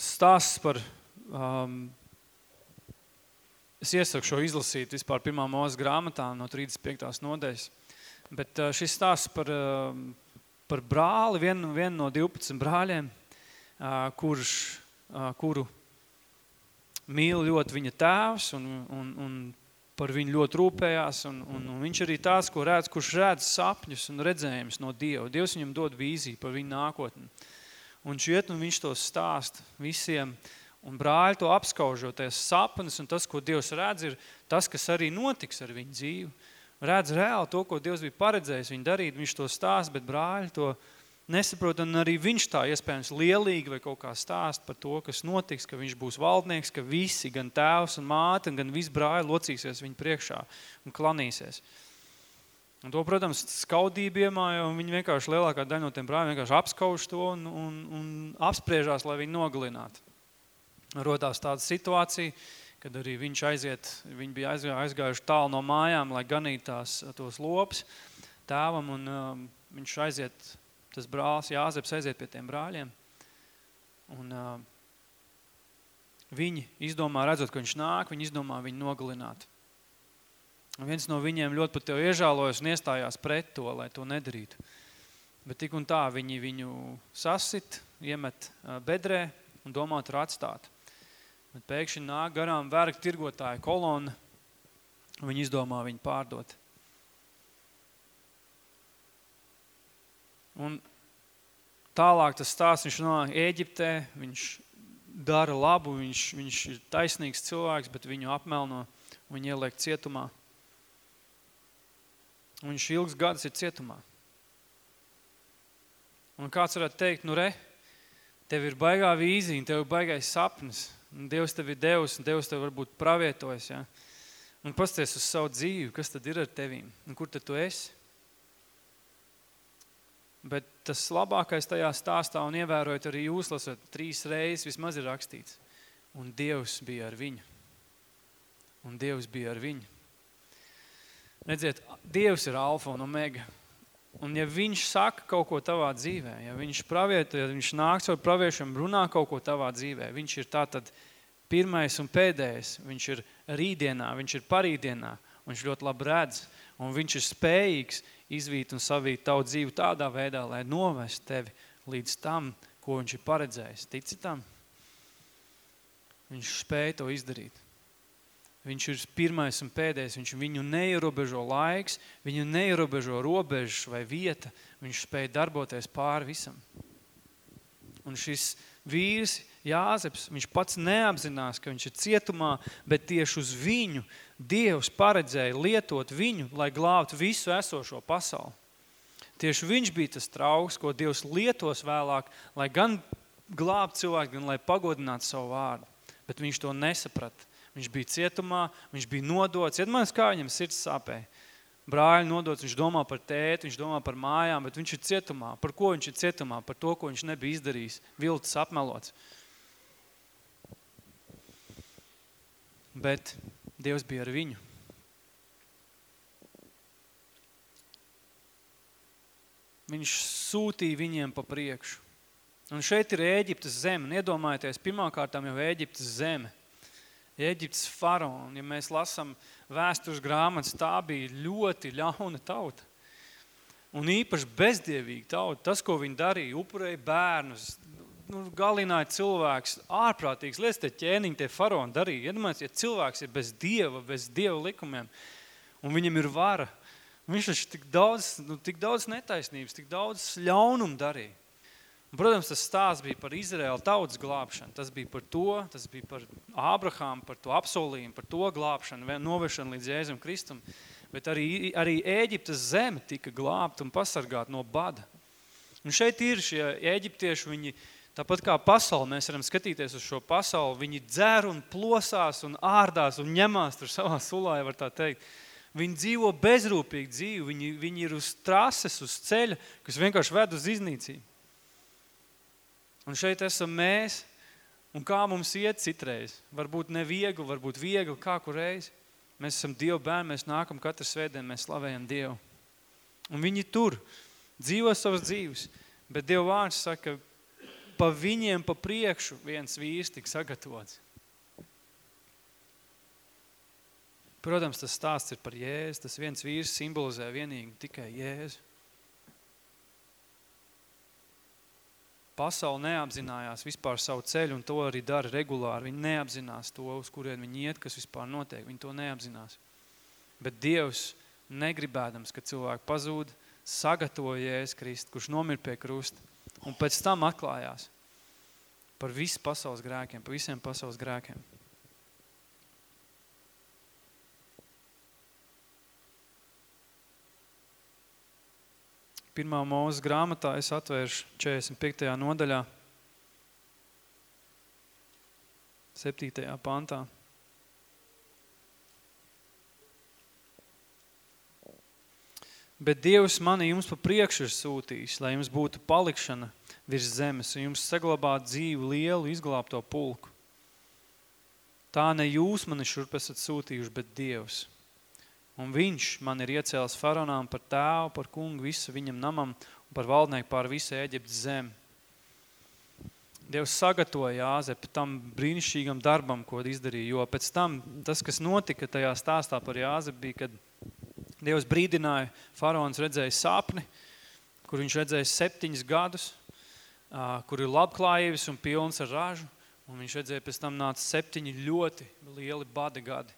Speaker 5: Stāsts par, um, es iesaku šo izlasīt vispār pirmā mūzes grāmatā no 35. nodeļas, bet uh, šis stāsts par, uh, par brāli, vienu, vienu no 12 brāļiem, uh, kurš, uh, kuru mīl ļoti viņa tēvs un, un, un par viņu ļoti rūpējās. Un, un, un viņš arī tās, ko redz, kurš redz sapņus un redzējumus no Dieva. Dievs viņam dod vīziju par viņu nākotni. Un šiet un viņš to stāst visiem. Un brāļi to apskaužoties sapnis un tas, ko Dievs redz, ir tas, kas arī notiks ar viņu dzīvi. Redz reāli to, ko Dievs bija paredzējis viņu darīt, viņš to stāst, bet brāļi to nesaprot, un arī viņš tā iespējams lielīgi vai kaut kā stāst par to, kas notiks, ka viņš būs valdnieks, ka visi, gan tēvs un māte, gan visi brāļi locīsies viņu priekšā un klanīsies. Un to, protams, skaudība iemāja, un viņi vienkārši lielākā daļa no tiem brāļiem vienkārši apskauž to un, un, un apspriežās, lai viņu nogalinātu. Rodās tāda situācija, kad arī viņš aiziet, viņi bija aizgājuši tālu no mājām, lai ganītu tās, tos lopus tēvam, un um, viņš aiziet tas brālis Jāzeps aiziet pie tiem brāļiem. Un uh, viņi izdomā, redzot, ka viņš nāk, viņi izdomā viņu nogalināt. Un viens no viņiem ļoti pat tev iežālojas un iestājās pret to, lai to nedarītu. Bet tik un tā viņi viņu sasit, iemet uh, bedrē un domā tur atstāt. Bet pēkšņi nāk garām vergu tirgotāja kolona, un viņi izdomā viņu pārdot. Un tālāk tas stāsts, viņš nonāk Ēģiptē, viņš dara labu, viņš, viņš ir taisnīgs cilvēks, bet viņu apmelno, viņu ieliek cietumā. Un viņš ilgs gadus ir cietumā. Un kāds varētu teikt, nu re, tev ir baigā vīzija, tev ir baigais sapnis, un Dievs tev ir devis, un Dievs tev varbūt pravietojas, ja? Un pasties uz savu dzīvi, kas tad ir ar tevīm, un kur tad tu esi? Bet tas labākais tajā stāstā, un ievērojot arī jūs lasot, trīs reizes vismaz ir rakstīts. Un Dievs bija ar viņu. Un Dievs bija ar viņu. Redziet, Dievs ir alfa un omega. Un ja viņš saka kaut ko tavā dzīvē, ja viņš pravieto, ja viņš nāk caur praviešam, runā kaut ko tavā dzīvē, viņš ir tātad pirmais un pēdējais, viņš ir rītdienā, viņš ir parītdienā, viņš ļoti labi redz, un viņš ir spējīgs izvīt un savīt tavu dzīvi tādā veidā, lai novest tevi līdz tam, ko viņš ir paredzējis. Tici tam? Viņš spēja to izdarīt. Viņš ir pirmais un pēdējais, viņš viņu neierobežo laiks, viņu neierobežo robežas vai vieta, viņš spēja darboties pāri visam. Un šis vīrs, Jāzeps, viņš pats neapzinās, ka viņš ir cietumā, bet tieši uz viņu Dievs paredzēja lietot viņu, lai glābtu visu esošo pasauli. Tieši viņš bija tas trauks, ko Dievs lietos vēlāk, lai gan glābtu cilvēku, gan lai pagodinātu savu vārdu. Bet viņš to nesaprata. Viņš bija cietumā, viņš bija nodots. Iedomājieties, kā viņam sirds sāpēja. Brāļi nodots, viņš domā par tēti, viņš domā par mājām, bet viņš ir cietumā. Par ko viņš ir cietumā? Par to, ko viņš nebija izdarījis. Viltis apmelots. Bet Dievs bija ar viņu. Viņš sūtīja viņiem pa priekšu. Un šeit ir Ēģiptes zeme. Iedomājieties, pirmkārtām jau Ēģiptes zeme. Ēģiptes faraona. Ja mēs lasām vēstures grāmatas, tā bija ļoti ļauna tauta. Un īpaši bezdievīga tauta. Tas, ko viņi darīja, upurēja bērnus, nu, galināja cilvēks, ārprātīgs lietas, tie ķēniņi, tie faraoni darīja. Iedomājieties, ja cilvēks ir bez dieva, bez dieva likumiem, un viņam ir vara, viņš taču tik daudz, nu, tik daudz netaisnības, tik daudz ļaunumu darīja. Un, protams, tas stāsts bija par Izraēlu tautas glābšanu. Tas bija par to, tas bija par Ābrahāmu, par to apsolījumu, par to glābšanu, novēršanu līdz Jēzum Kristum. Bet arī, arī Ēģiptes zeme tika glābta un pasargāta no bada. Un šeit ir šie eģiptieši, viņi, Tāpat kā pasauli, mēs varam skatīties uz šo pasauli, viņi dzer un plosās un ārdās un ņemās tur savā sulā, ja var tā teikt. Viņi dzīvo bezrūpīgi dzīvi, viņi, viņi ir uz trases, uz ceļa, kas vienkārši ved uz iznīcību. Un šeit esam mēs, un kā mums iet citreiz. Varbūt ne viegli, varbūt viegli, kā kur reiz. Mēs esam Dievu bērni, mēs nākam katru svētdienu, mēs slavējam Dievu. Un viņi tur dzīvo savas dzīves, bet Dieva vārds saka, pa viņiem pa priekšu viens vīrs tik sagatavots. Protams, tas stāsts ir par Jēzu. Tas viens vīrs simbolizē vienīgi tikai Jēzu. Pasauli neapzinājās vispār savu ceļu, un to arī dara regulāri. Viņi neapzinās to, uz kurien viņi iet, kas vispār notiek. Viņi to neapzinās. Bet Dievs, negribēdams, ka cilvēki pazūd, sagatavoja Jēzus Kristu, kurš nomir pie krusta, un pēc tam atklājās par visu pasaules grēkiem, par visiem pasaules grēkiem. Pirmā mūzes grāmatā es atvēršu 45. nodaļā, 7. pantā. Bet Dievs mani jums pa priekšu ir sūtījis, lai jums būtu palikšana virs zemes un jums saglabāt dzīvu lielu izglābto pulku. Tā ne jūs mani šurp esat sūtījuši, bet Dievs. Un viņš man ir iecēlis faraonām par tēvu, par kungu visu viņam namam un par valdnieku pār visu Eģiptes zemi. Dievs sagatavoja Jāzepu tam brīnišķīgam darbam, ko izdarīja, jo pēc tam tas, kas notika tajā stāstā par Jāzepu, bija, kad Dievs brīdināja, faraons redzēja sapni, kur viņš redzēja septiņus gadus, kur ir labklājības un pilns ar ražu, un viņš redzēja, pēc tam nāca septiņi ļoti lieli bada gadi,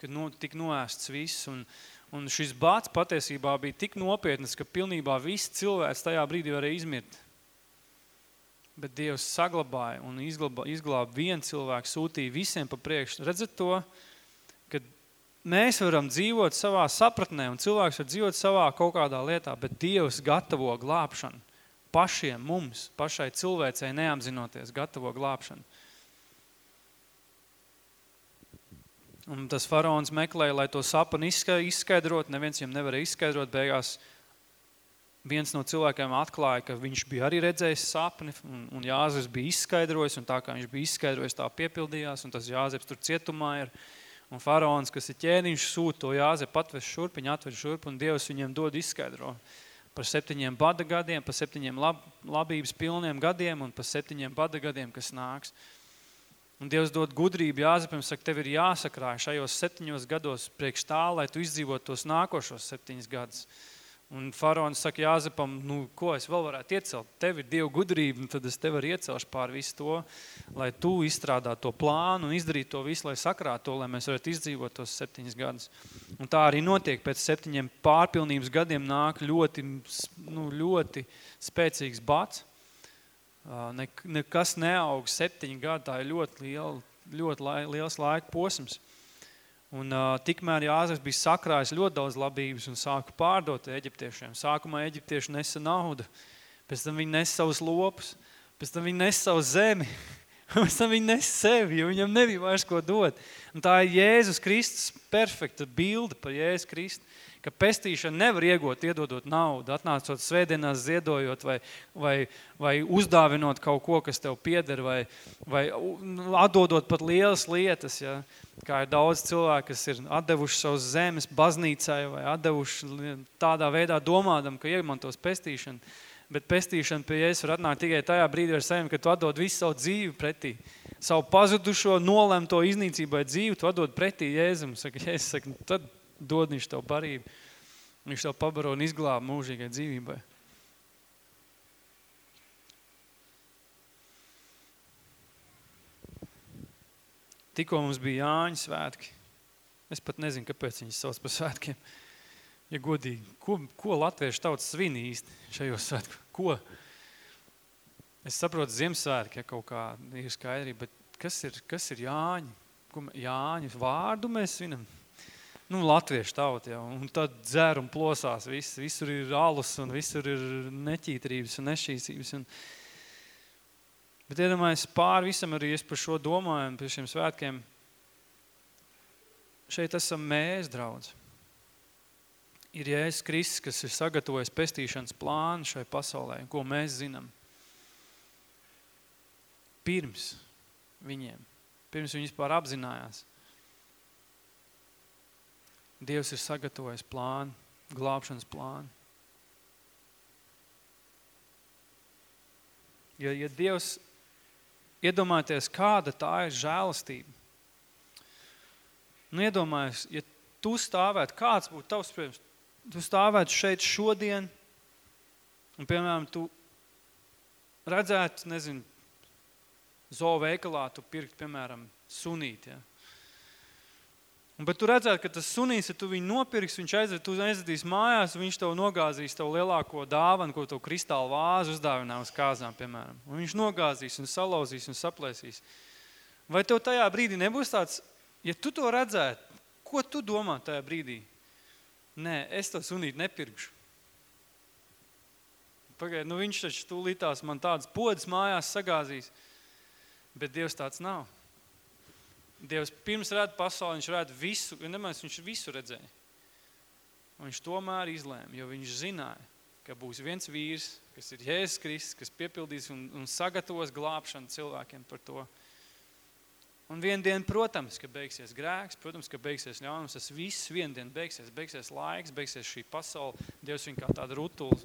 Speaker 5: kad no, tik noēsts viss, un, un šis bats patiesībā bija tik nopietnas, ka pilnībā viss cilvēks tajā brīdī varēja izmirt. Bet Dievs saglabāja un izglāba, izglāba vienu cilvēku, sūtīja visiem pa priekšu. Redzat to, mēs varam dzīvot savā sapratnē un cilvēks var dzīvot savā kaut kādā lietā, bet Dievs gatavo glābšanu pašiem mums, pašai cilvēcei neapzinoties, gatavo glābšanu. Un tas faraons meklēja, lai to sapni izskaidrot, neviens viņam nevarēja izskaidrot, beigās viens no cilvēkiem atklāja, ka viņš bija arī redzējis sapni, un, un Jāzeps bija izskaidrojis, un tā kā viņš bija izskaidrojis, tā piepildījās, un tas Jāzeps tur cietumā ir, Un faraons, kas ir ķēniņš, sūta to Jāzepu atveš šurp, viņa atveš šurp, un Dievs viņiem dod izskaidro par septiņiem bada gadiem, par septiņiem lab, labības pilniem gadiem un par septiņiem bada gadiem, kas nāks. Un Dievs dod gudrību Jāzepam, saka, tev ir jāsakrāj šajos septiņos gados priekš tā, lai tu izdzīvot tos nākošos septiņus gadus. Un faraons saka Jāzepam, nu, ko es vēl varētu iecelt? Tev ir Dieva gudrība, un tad es tev arī iecelšu pār visu to, lai tu izstrādā to plānu un izdarītu to visu, lai sakrātu to, lai mēs varētu izdzīvot tos septiņas gadus. Un tā arī notiek. Pēc septiņiem pārpilnības gadiem nāk ļoti, nu, ļoti spēcīgs bats. Ne, nekas neaug septiņi gadi, tā ir ļoti, liela, ļoti lai, liels laika posms. Un uh, tikmēr Jāzeps bija sakrājis ļoti daudz labības un sāka pārdot eģiptiešiem. Sākumā eģiptieši nesa naudu, pēc tam viņi nesa savus lopus, pēc tam viņi nesa savu zemi, (laughs) pēc tam viņi nesa sevi, jo viņam nebija vairs ko dot. Un tā ir Jēzus Kristus perfekta bilde par Jēzus Kristu, ka pestīšana nevar iegūt, iedodot naudu, atnācot svētdienās ziedojot vai, vai, vai uzdāvinot kaut ko, kas tev pieder, vai, vai nu, atdodot pat lielas lietas, ja? Kā ir daudz cilvēku, kas ir atdevuši savus zemes baznīcai vai atdevuši tādā veidā domādam, ka iemantos pestīšanu. Bet pestīšana pie Jēzus var atnākt tikai tajā brīdī ar saviem, ka tu atdod visu savu dzīvi pretī. Savu pazudušo, nolemto iznīcībai dzīvi, tu atdod pretī Jēzum. Saka, Jēzus saka, nu tad dod viņš tev barību. Viņš tev pabaro un izglāb mūžīgai dzīvībai. Tikko mums bija Jāņa svētki. Es pat nezinu, kāpēc viņas sauc par svētkiem. Ja godīgi, ko, ko latviešu tautas svin īsti šajos svētkos? Ko? Es saprotu Ziemassvētki, ja kaut kā ir skaidrība, bet kas ir, kas ir Jāņi? Jāņu vārdu mēs svinam? Nu, latviešu tauta jau. Un tad dzer un plosās viss. Visur ir alus un visur ir neķītrības un nešķīsības. Un... Bet iedomājies pāri visam arī es par šo domāju un pie šiem svētkiem. Šeit esam mēs, draudz. Ir Jēzus Kristus, kas ir sagatavojis pestīšanas plānu šai pasaulē, ko mēs zinām. Pirms viņiem, pirms viņi vispār apzinājās. Dievs ir sagatavojis plānu, glābšanas plānu. Ja, ja Dievs iedomāties, kāda tā ir žēlastība, nu iedomājies, ja tu stāvētu, kāds būtu tavs priekš, tu stāvētu šeit šodien, un, piemēram, tu redzētu, nezinu, zoo veikalā tu pirkt, piemēram, sunīt, ja? Un, bet tu redzētu, ka tas sunīs, ja tu viņu nopirks, viņš aiziet, tu aizvedīs mājās, viņš tev nogāzīs tev lielāko dāvanu, ko tev kristālu vāzu uzdāvinā uz kāzām, piemēram. Un viņš nogāzīs un salauzīs un saplēsīs. Vai tev tajā brīdī nebūs tāds, ja tu to redzētu, ko tu domā tajā brīdī? Nē, es to sunīt nepirkšu. Pagaid, nu viņš taču tūlītās man tādas podas mājās sagāzīs, bet Dievs tāds nav. Dievs pirms rada pasauli, viņš rada visu, nemaz viņš visu redzēja. Un viņš tomēr izlēma, jo viņš zināja, ka būs viens vīrs, kas ir Jēzus Kristus, kas piepildīs un, un sagatavos glābšanu cilvēkiem par to. Un vienu dienu, protams, ka beigsies grēks, protams, ka beigsies ļaunums, tas viss vienu dienu beigsies, beigsies laiks, beigsies šī pasaule. Dievs viņu kā tādu rutulu,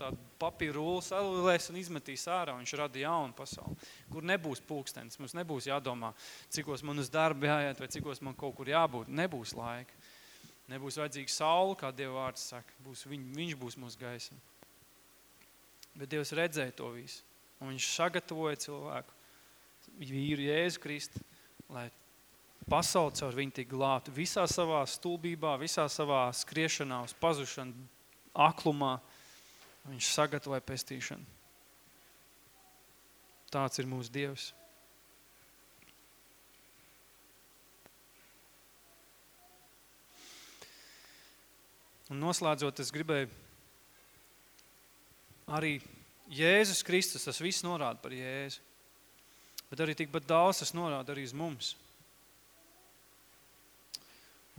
Speaker 5: tādu papīru rulu salulēs un izmetīs ārā, un viņš rada jaunu pasauli, kur nebūs pulkstenis, mums nebūs jādomā, cikos man uz darbu jāiet vai cikos man kaut kur jābūt, nebūs laika. Nebūs vajadzīga saule, kā Dieva vārds saka, būs, viņ, viņš būs mūsu gaisma. Bet Dievs redzēja to visu, un viņš sagatavoja cilvēku, vīru Jēzu Kristu, lai pasauli caur viņu tik glābtu visā savā stulbībā, visā savā skriešanā uz pazušanu, aklumā. Viņš sagatavoja pestīšanu. Tāds ir mūsu Dievs. Un noslēdzot, es gribēju arī Jēzus Kristus, tas viss norāda par Jēzu. Bet arī tikpat daudz tas norāda arī uz mums.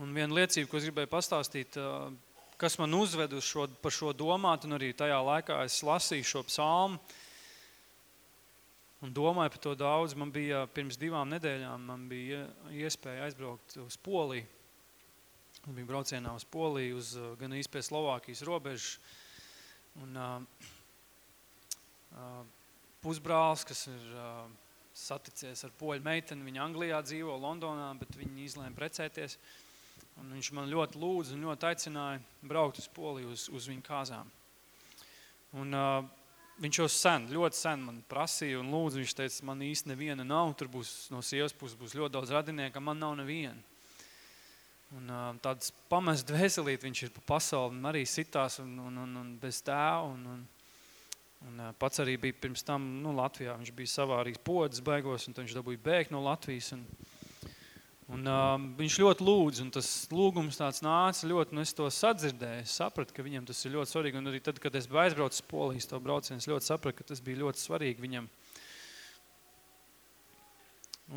Speaker 5: Un viena liecība, ko es gribēju pastāstīt, kas man uzved uz šo, par šo domāt, un arī tajā laikā es lasīju šo psalmu un domāju par to daudz. Man bija pirms divām nedēļām, man bija iespēja aizbraukt uz Poliju. Man bija braucienā uz Poliju, uz gan īsti pie Slovākijas robežas. Un uh, uh, pusbrālis, kas ir uh, saticies ar poļu meiteni, viņa Anglijā dzīvo, Londonā, bet viņi izlēma precēties. Un viņš man ļoti lūdza un ļoti aicināja braukt uz Poliju uz, uz viņu kāzām. Un uh, viņš jau sen, ļoti sen man prasīja un lūdzu, viņš teica, man īsti neviena nav, tur būs no sievas puses būs ļoti daudz radinieku, man nav neviena. Un uh, tāds pamest dvēselīt, viņš ir pa pasauli un arī sitās un, un, un, un bez tēva. Un, un, un pats arī bija pirms tam nu, Latvijā, viņš bija savārījis podas beigos un viņš dabūja bēgt no Latvijas. Un, un uh, viņš ļoti lūdz un tas lūgums tāds nāca ļoti, un es to sadzirdēju, es sapratu, ka viņam tas ir ļoti svarīgi. Un arī tad, kad es aizbraucu uz Polijas to braucienu, es ļoti sapratu, ka tas bija ļoti svarīgi viņam.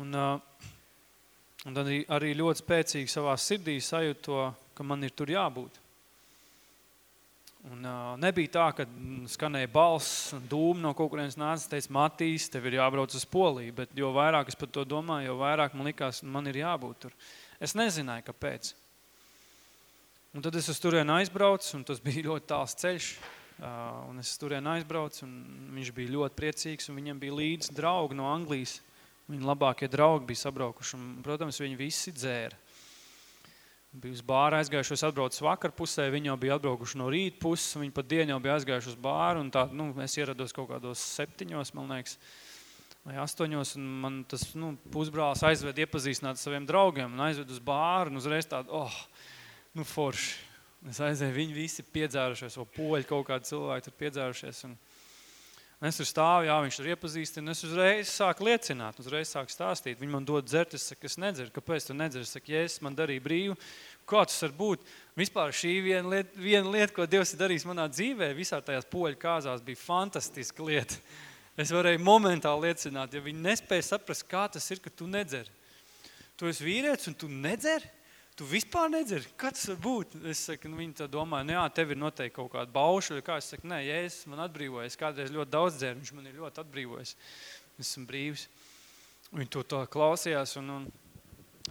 Speaker 5: Un, uh, Un arī, arī ļoti spēcīgi savā sirdī sajūt to, ka man ir tur jābūt. Un uh, nebija tā, ka skanēja balss dūma no kaut kurienes nāca, teica, Matīs, tev ir jābrauc uz Poliju, bet jo vairāk es par to domāju, jo vairāk man likās, man ir jābūt tur. Es nezināju, kāpēc. Un tad es uz turienu aizbraucu, un tas bija ļoti tāls ceļš. Uh, un es uz turienu aizbraucu, un viņš bija ļoti priecīgs, un viņam bija līdz draugi no Anglijas. Viņa labākie draugi bija sabraukuši, un, protams, viņi visi dzēra. Bija uz bāru aizgājušos atbraucis vakar pusē, viņi jau bija atbraukuši no rīta puses, viņi pat dienu jau bija aizgājuši uz bāru, un tā, nu, es ierados kaut kādos septiņos, man liekas, vai astoņos, un man tas, nu, pusbrālis aizved iepazīstināt saviem draugiem, un aizved uz bāru, un uzreiz tādu, oh, nu, forši. Es aizēju, viņi visi piedzērušies, vai poļi kaut kādi cilvēki tur piedzērušies, Un es tur stāvu, jā, viņš tur iepazīstina, es uzreiz sāku liecināt, uzreiz sāku stāstīt. Viņi man dod dzert, es saku, es nedzeru. Kāpēc tu nedzeru? Es saku, Jēzus man darīja brīvu. Kā tas var būt? Vispār šī viena lieta, viena lieta, ko Dievs ir darījis manā dzīvē, visā tajās poļu kāzās, bija fantastiska lieta. Es varēju momentāli liecināt, ja viņi nespēja saprast, kā tas ir, ka tu nedzeri. Tu esi vīrietis un tu nedzeri? Tu vispār nedzeri, kā tas var būt? Es saku, nu, viņi tā domāja, nu jā, tev ir noteikti kaut kāda bauša, kā es saku, nē, Jēzus man atbrīvojas, kādreiz ļoti daudz dzēru, viņš man ir ļoti atbrīvojas, es esmu brīvs. Viņi to tā klausījās un, un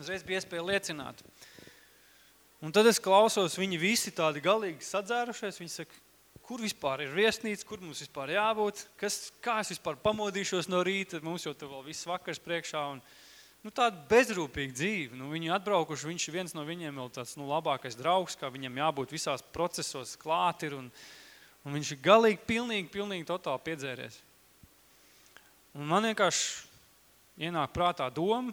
Speaker 5: uzreiz bija iespēja liecināt. Un tad es klausos, viņi visi tādi galīgi sadzērušies, viņi saka, kur vispār ir viesnīca, kur mums vispār jābūt, kas, kā es vispār pamodīšos no rīta, mums jau te vēl viss vakars priekšā un, nu, tāda bezrūpīga dzīve. Nu, viņi atbraukuši, viņš viens no viņiem vēl tāds nu, labākais draugs, kā viņam jābūt visās procesos klāt ir. Un, un viņš ir galīgi, pilnīgi, pilnīgi totāli piedzēries. Un man vienkārši ienāk prātā doma,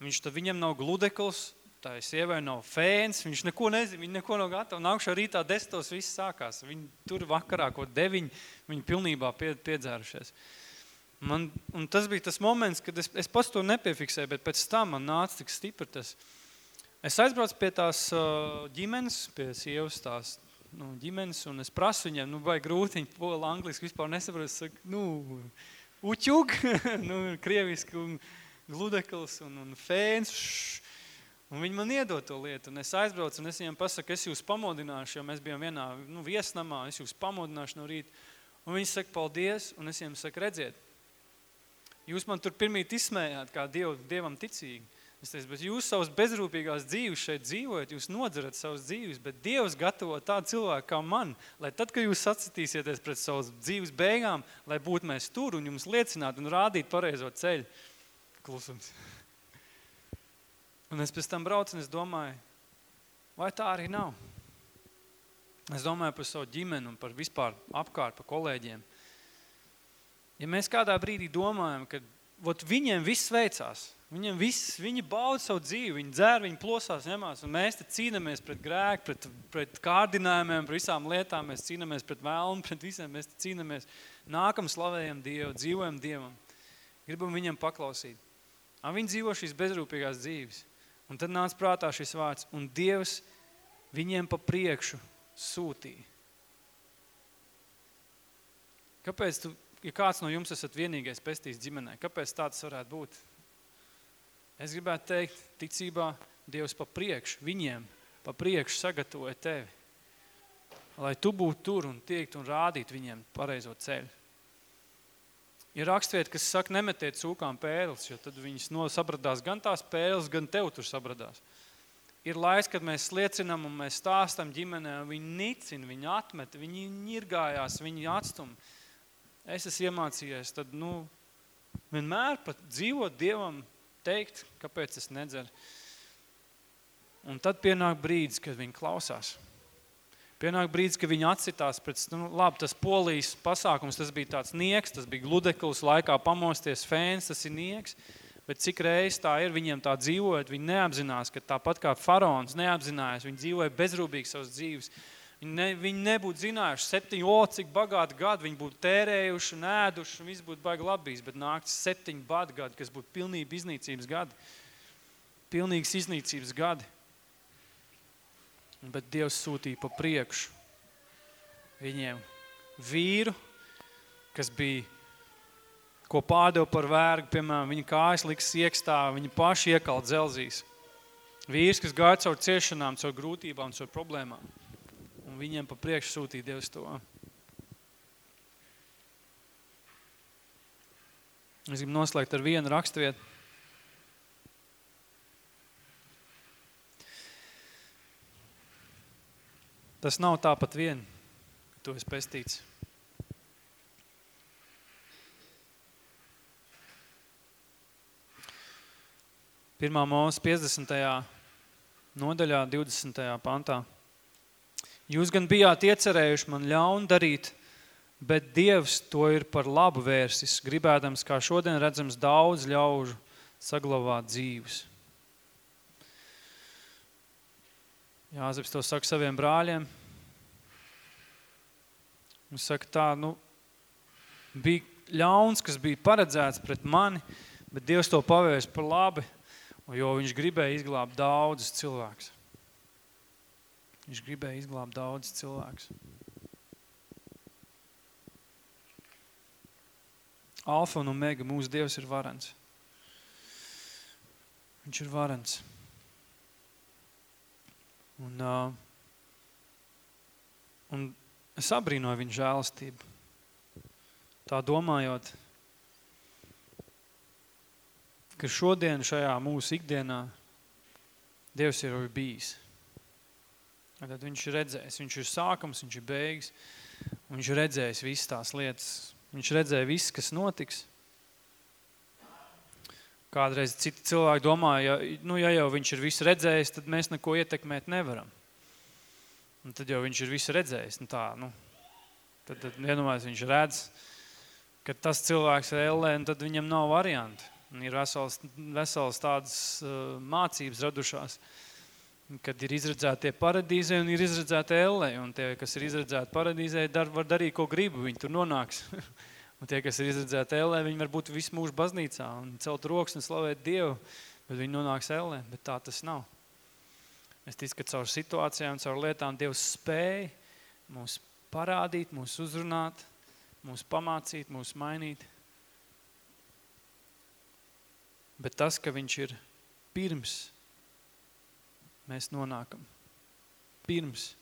Speaker 5: viņš tad viņam nav gludekls, tā sievai nav fēns, viņš neko nezina, viņi neko nav gatavi. Nākšā rītā desmitos viss sākās. Viņi tur vakarā, ko deviņi, viņi pilnībā pie, piedzērušies. Man, un tas bija tas moments, kad es, es pats to nepiefiksēju, bet pēc tam man nāca tik stipri tas. Es aizbraucu pie tās ģimenes, pie sievas tās nu, ģimenes, un es prasu viņiem, nu, vai grūti, viņi pola angliski vispār nesaprot, es saku, nu, uķug, (laughs) nu, krieviski, un gludekls, un, un fēns, šš, Un viņi man iedod to lietu, un es aizbraucu, un es viņiem pasaku, es jūs pamodināšu, jo mēs bijām vienā nu, viesnamā, es jūs pamodināšu no rīta. Un viņi saka, paldies, un es viņiem saku, redziet, Jūs man tur pirmīt izsmējāt, kā diev, Dievam ticīgi. Es teicu, bet jūs savas bezrūpīgās dzīves šeit dzīvojat, jūs nodzerat savas dzīves, bet Dievs gatavo tādu cilvēku kā man, lai tad, kad jūs sacitīsieties pret savas dzīves beigām, lai būtu mēs tur un jums liecināt un rādīt pareizo ceļu. Klusums. Un es pēc tam braucu un es domāju, vai tā arī nav? Es domāju par savu ģimeni un par vispār apkārt, par kolēģiem. Ja mēs kādā brīdī domājam, ka ot, viņiem viss veicās, viņiem viss, viņi bauda savu dzīvi, viņi dzēr, viņi plosās, ņemās, un mēs te cīnamies pret grēku, pret, pret kārdinājumiem, pret visām lietām, mēs cīnamies pret vēlmu, pret visiem, mēs te cīnamies, nākam slavējam Dievu, dzīvojam Dievam, gribam viņam paklausīt. Un viņi dzīvo šīs bezrūpīgās dzīves. Un tad nāca prātā šis vārds, un Dievs viņiem pa priekšu sūtīja. Kāpēc tu ja kāds no jums esat vienīgais pestīs ģimenē, kāpēc tāds varētu būt? Es gribētu teikt, ticībā Dievs pa priekšu, viņiem pa priekšu sagatavoja tevi, lai tu būtu tur un tiekt un rādīt viņiem pareizo ceļu. Ir rakstvieta, kas saka, nemetiet cūkām pēles, jo tad viņas no sabradās gan tās pēles, gan tev tur sabradās. Ir laiks, kad mēs liecinam un mēs stāstam ģimenē, viņi nicina, viņi atmet, viņi ņirgājās, viņi atstum es esmu iemācījies, tad, nu, vienmēr pat dzīvot Dievam, teikt, kāpēc es nedzeru. Un tad pienāk brīdis, kad viņi klausās. Pienāk brīdis, ka viņi atsitās pret, nu, labi, tas polijas pasākums, tas bija tāds nieks, tas bija gludeklis, laikā pamosties fēns, tas ir nieks. Bet cik reiz tā ir, viņiem tā dzīvojot, viņi neapzinās, ka tāpat kā faraons neapzinājās, viņi dzīvoja bezrūpīgi savas dzīves. Viņi, ne, viņi nebūtu zinājuši septiņi, o, cik bagāti gadi, viņi būtu tērējuši, nēduši, un viss būtu baigi labīs, bet nāks septiņi badu gadi, kas būtu pilnīgi iznīcības gadi. Pilnīgs iznīcības gadi. Bet Dievs sūtīja pa priekšu viņiem vīru, kas bija, ko pārdeva par vērgu, piemēram, viņa kājas liks iekstā, viņa paši iekalt dzelzīs. Vīrs, kas gāja caur ciešanām, caur grūtībām, caur problēmām. Un viņiem pa priekšu sūtīja Dievs to. Es gribu noslēgt ar vienu raksturvietu. Tas nav tāpat vien, ka tu esi pestīts. Pirmā mūsu 50. nodaļā, 20. pantā. Jūs gan bijāt iecerējuši man ļaunu darīt, bet Dievs to ir par labu vērsis, gribēdams, kā šodien redzams, daudz ļaužu saglabāt dzīves. Jāzeps to saka saviem brāļiem. Viņš saka tā, nu, bija ļauns, kas bija paredzēts pret mani, bet Dievs to pavērs par labi, jo viņš gribēja izglābt daudzus cilvēkus. Viņš gribēja izglābt daudzus cilvēkus. Alfa un Omega, mūsu Dievs ir varens. Viņš ir varens. Un, uh, un es abrīnoju viņa žēlastību. Tā domājot, ka šodien šajā mūsu ikdienā Dievs ir bijis. Tad viņš ir redzējis, viņš ir sākums, viņš ir beigas, viņš ir redzējis visas tās lietas. Viņš redzēja viss, kas notiks. Kādreiz citi cilvēki domā, ja, nu, ja jau viņš ir visu redzējis, tad mēs neko ietekmēt nevaram. Un tad jau viņš ir visu redzējis. Nu, tā, nu, tad, tad iedomājas, viņš redz, ka tas cilvēks ir ellē, un tad viņam nav varianti. Un ir vesels, vesels tādas uh, mācības radušās, kad ir izredzētie paradīzē un ir izredzēti ellē. Un tie, kas ir izredzēti paradīzē, dar, var darīt, ko gribu, viņi tur nonāks. (laughs) Un tie, kas ir izredzēti ellē, viņi var būt visu mūžu baznīcā un celt rokas un slavēt Dievu, bet viņi nonāks ellē, bet tā tas nav. Es ticu, ka caur situācijām, caur lietām Dievs spēja mūs parādīt, mūs uzrunāt, mūs pamācīt, mūs mainīt. Bet tas, ka viņš ir pirms mēs nonākam, pirms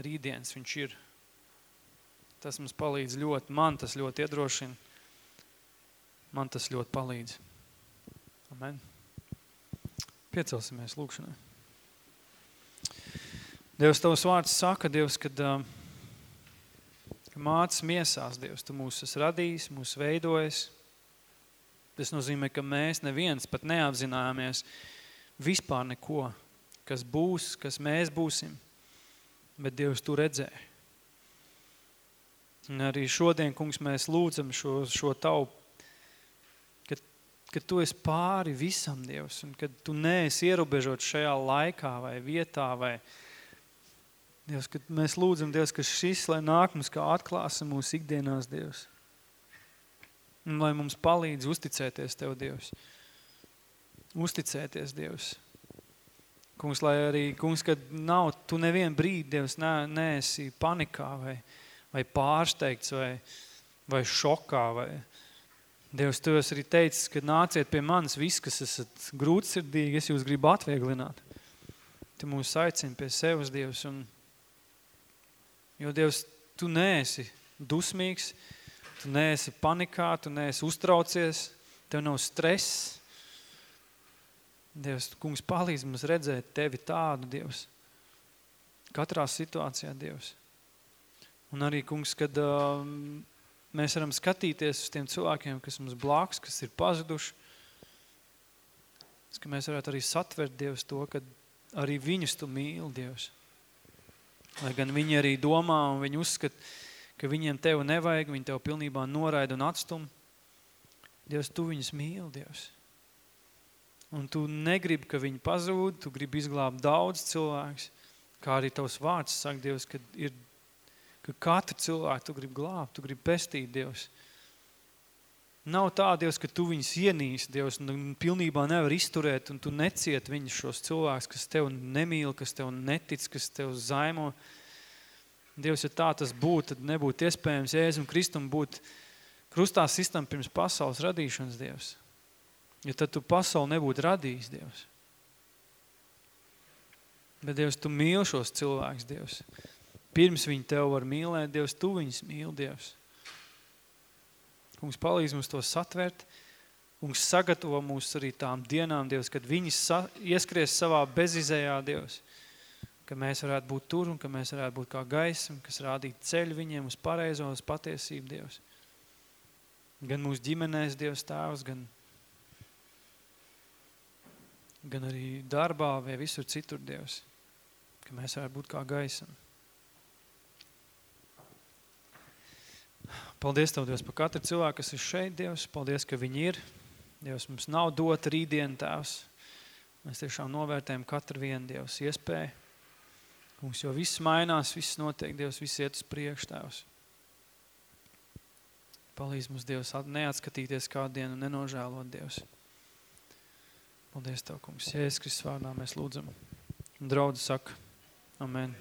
Speaker 5: rītdienas viņš ir Tas mums palīdz ļoti, man tas ļoti iedrošina. Man tas ļoti palīdz. Amen. Piecelsimies lūkšanai. Dievs, Tavs vārds saka, Dievs, kad uh, mācis miesās, Dievs, Tu mūs esi radījis, mūs veidojis. Tas nozīmē, ka mēs neviens pat neapzinājāmies vispār neko, kas būs, kas mēs būsim. Bet Dievs, Tu redzēji. Un arī šodien, kungs, mēs lūdzam šo, šo tavu, kad, kad tu esi pāri visam, Dievs, un kad tu neesi ierobežot šajā laikā vai vietā, vai, Dievs, kad mēs lūdzam, Dievs, ka šis, lai nāk mums kā atklāsa mūsu ikdienās, Dievs. Un lai mums palīdz uzticēties Tev, Dievs. Uzticēties, Dievs. Kungs, lai arī, kungs, kad nav, tu nevienu brīdi, Dievs, ne, neesi panikā vai, vai pārsteigts, vai, vai šokā. Vai. Dievs, tu esi arī teicis, ka nāciet pie manis viss, kas esat grūtsirdīgi, es jūs gribu atvieglināt. Tu mūs aicini pie sevis, Dievs, un, jo Dievs, tu neesi dusmīgs, tu neesi panikā, tu neesi uztraucies, tev nav stress. Dievs, kungs, palīdz mums redzēt tevi tādu, Dievs. Katrā situācijā, Dievs. Un arī, kungs, kad uh, mēs varam skatīties uz tiem cilvēkiem, kas mums blāks, kas ir pazuduši, ka mēs varētu arī satvert Dievs to, ka arī viņus tu mīli, Dievs. Lai gan viņi arī domā un viņi uzskata, ka viņiem tev nevajag, viņi tev pilnībā noraida un atstum. Dievs, tu viņus mīli, Dievs. Un tu negribi, ka viņi pazūd, tu gribi izglābt daudz cilvēks, kā arī tavs vārds saka, Dievs, ka, ir, ka katru cilvēku tu gribi glābt, tu gribi pestīt, Dievs. Nav tā, Dievs, ka tu viņus ienīsti, Dievs, un pilnībā nevar izturēt, un tu neciet viņus šos cilvēkus, kas tev nemīl, kas tev netic, kas tev zaimo. Dievs, ja tā tas būtu, tad nebūtu iespējams Jēzum Kristum būt krustā sistam pirms pasaules radīšanas, Dievs. Jo tad tu pasauli nebūtu radījis, Dievs. Bet, Dievs, tu mīli šos cilvēkus, Dievs. Pirms viņi tev var mīlēt, Dievs, tu viņus mīli, Dievs. Kungs palīdz mums to satvert. Kungs sagatavo mūs arī tām dienām, Dievs, kad viņi sa ieskries savā bezizējā, Dievs. Ka mēs varētu būt tur un ka mēs varētu būt kā gaisam, kas rādītu ceļu viņiem uz pareizo, uz patiesību, Dievs. Gan mūsu ģimenēs, Dievs tēvs, gan gan arī darbā vai visur citur, Dievs, ka mēs varētu būt kā gaisam. Paldies Tev, Dievs, par katru cilvēku, kas ir šeit, Dievs. Paldies, ka viņi ir. Dievs, mums nav dota rītdiena, Tēvs. Mēs tiešām novērtējam katru vienu, Dievs, iespēju. Mums jau viss mainās, viss notiek, Dievs, viss iet uz priekšu, Tēvs. Palīdz mums, Dievs, neatskatīties kādu dienu un nenožēlot, Dievs. Paldies Tev, kungs. Jēzus Kristus vārdā mēs lūdzam. Un draudzi saka, amen.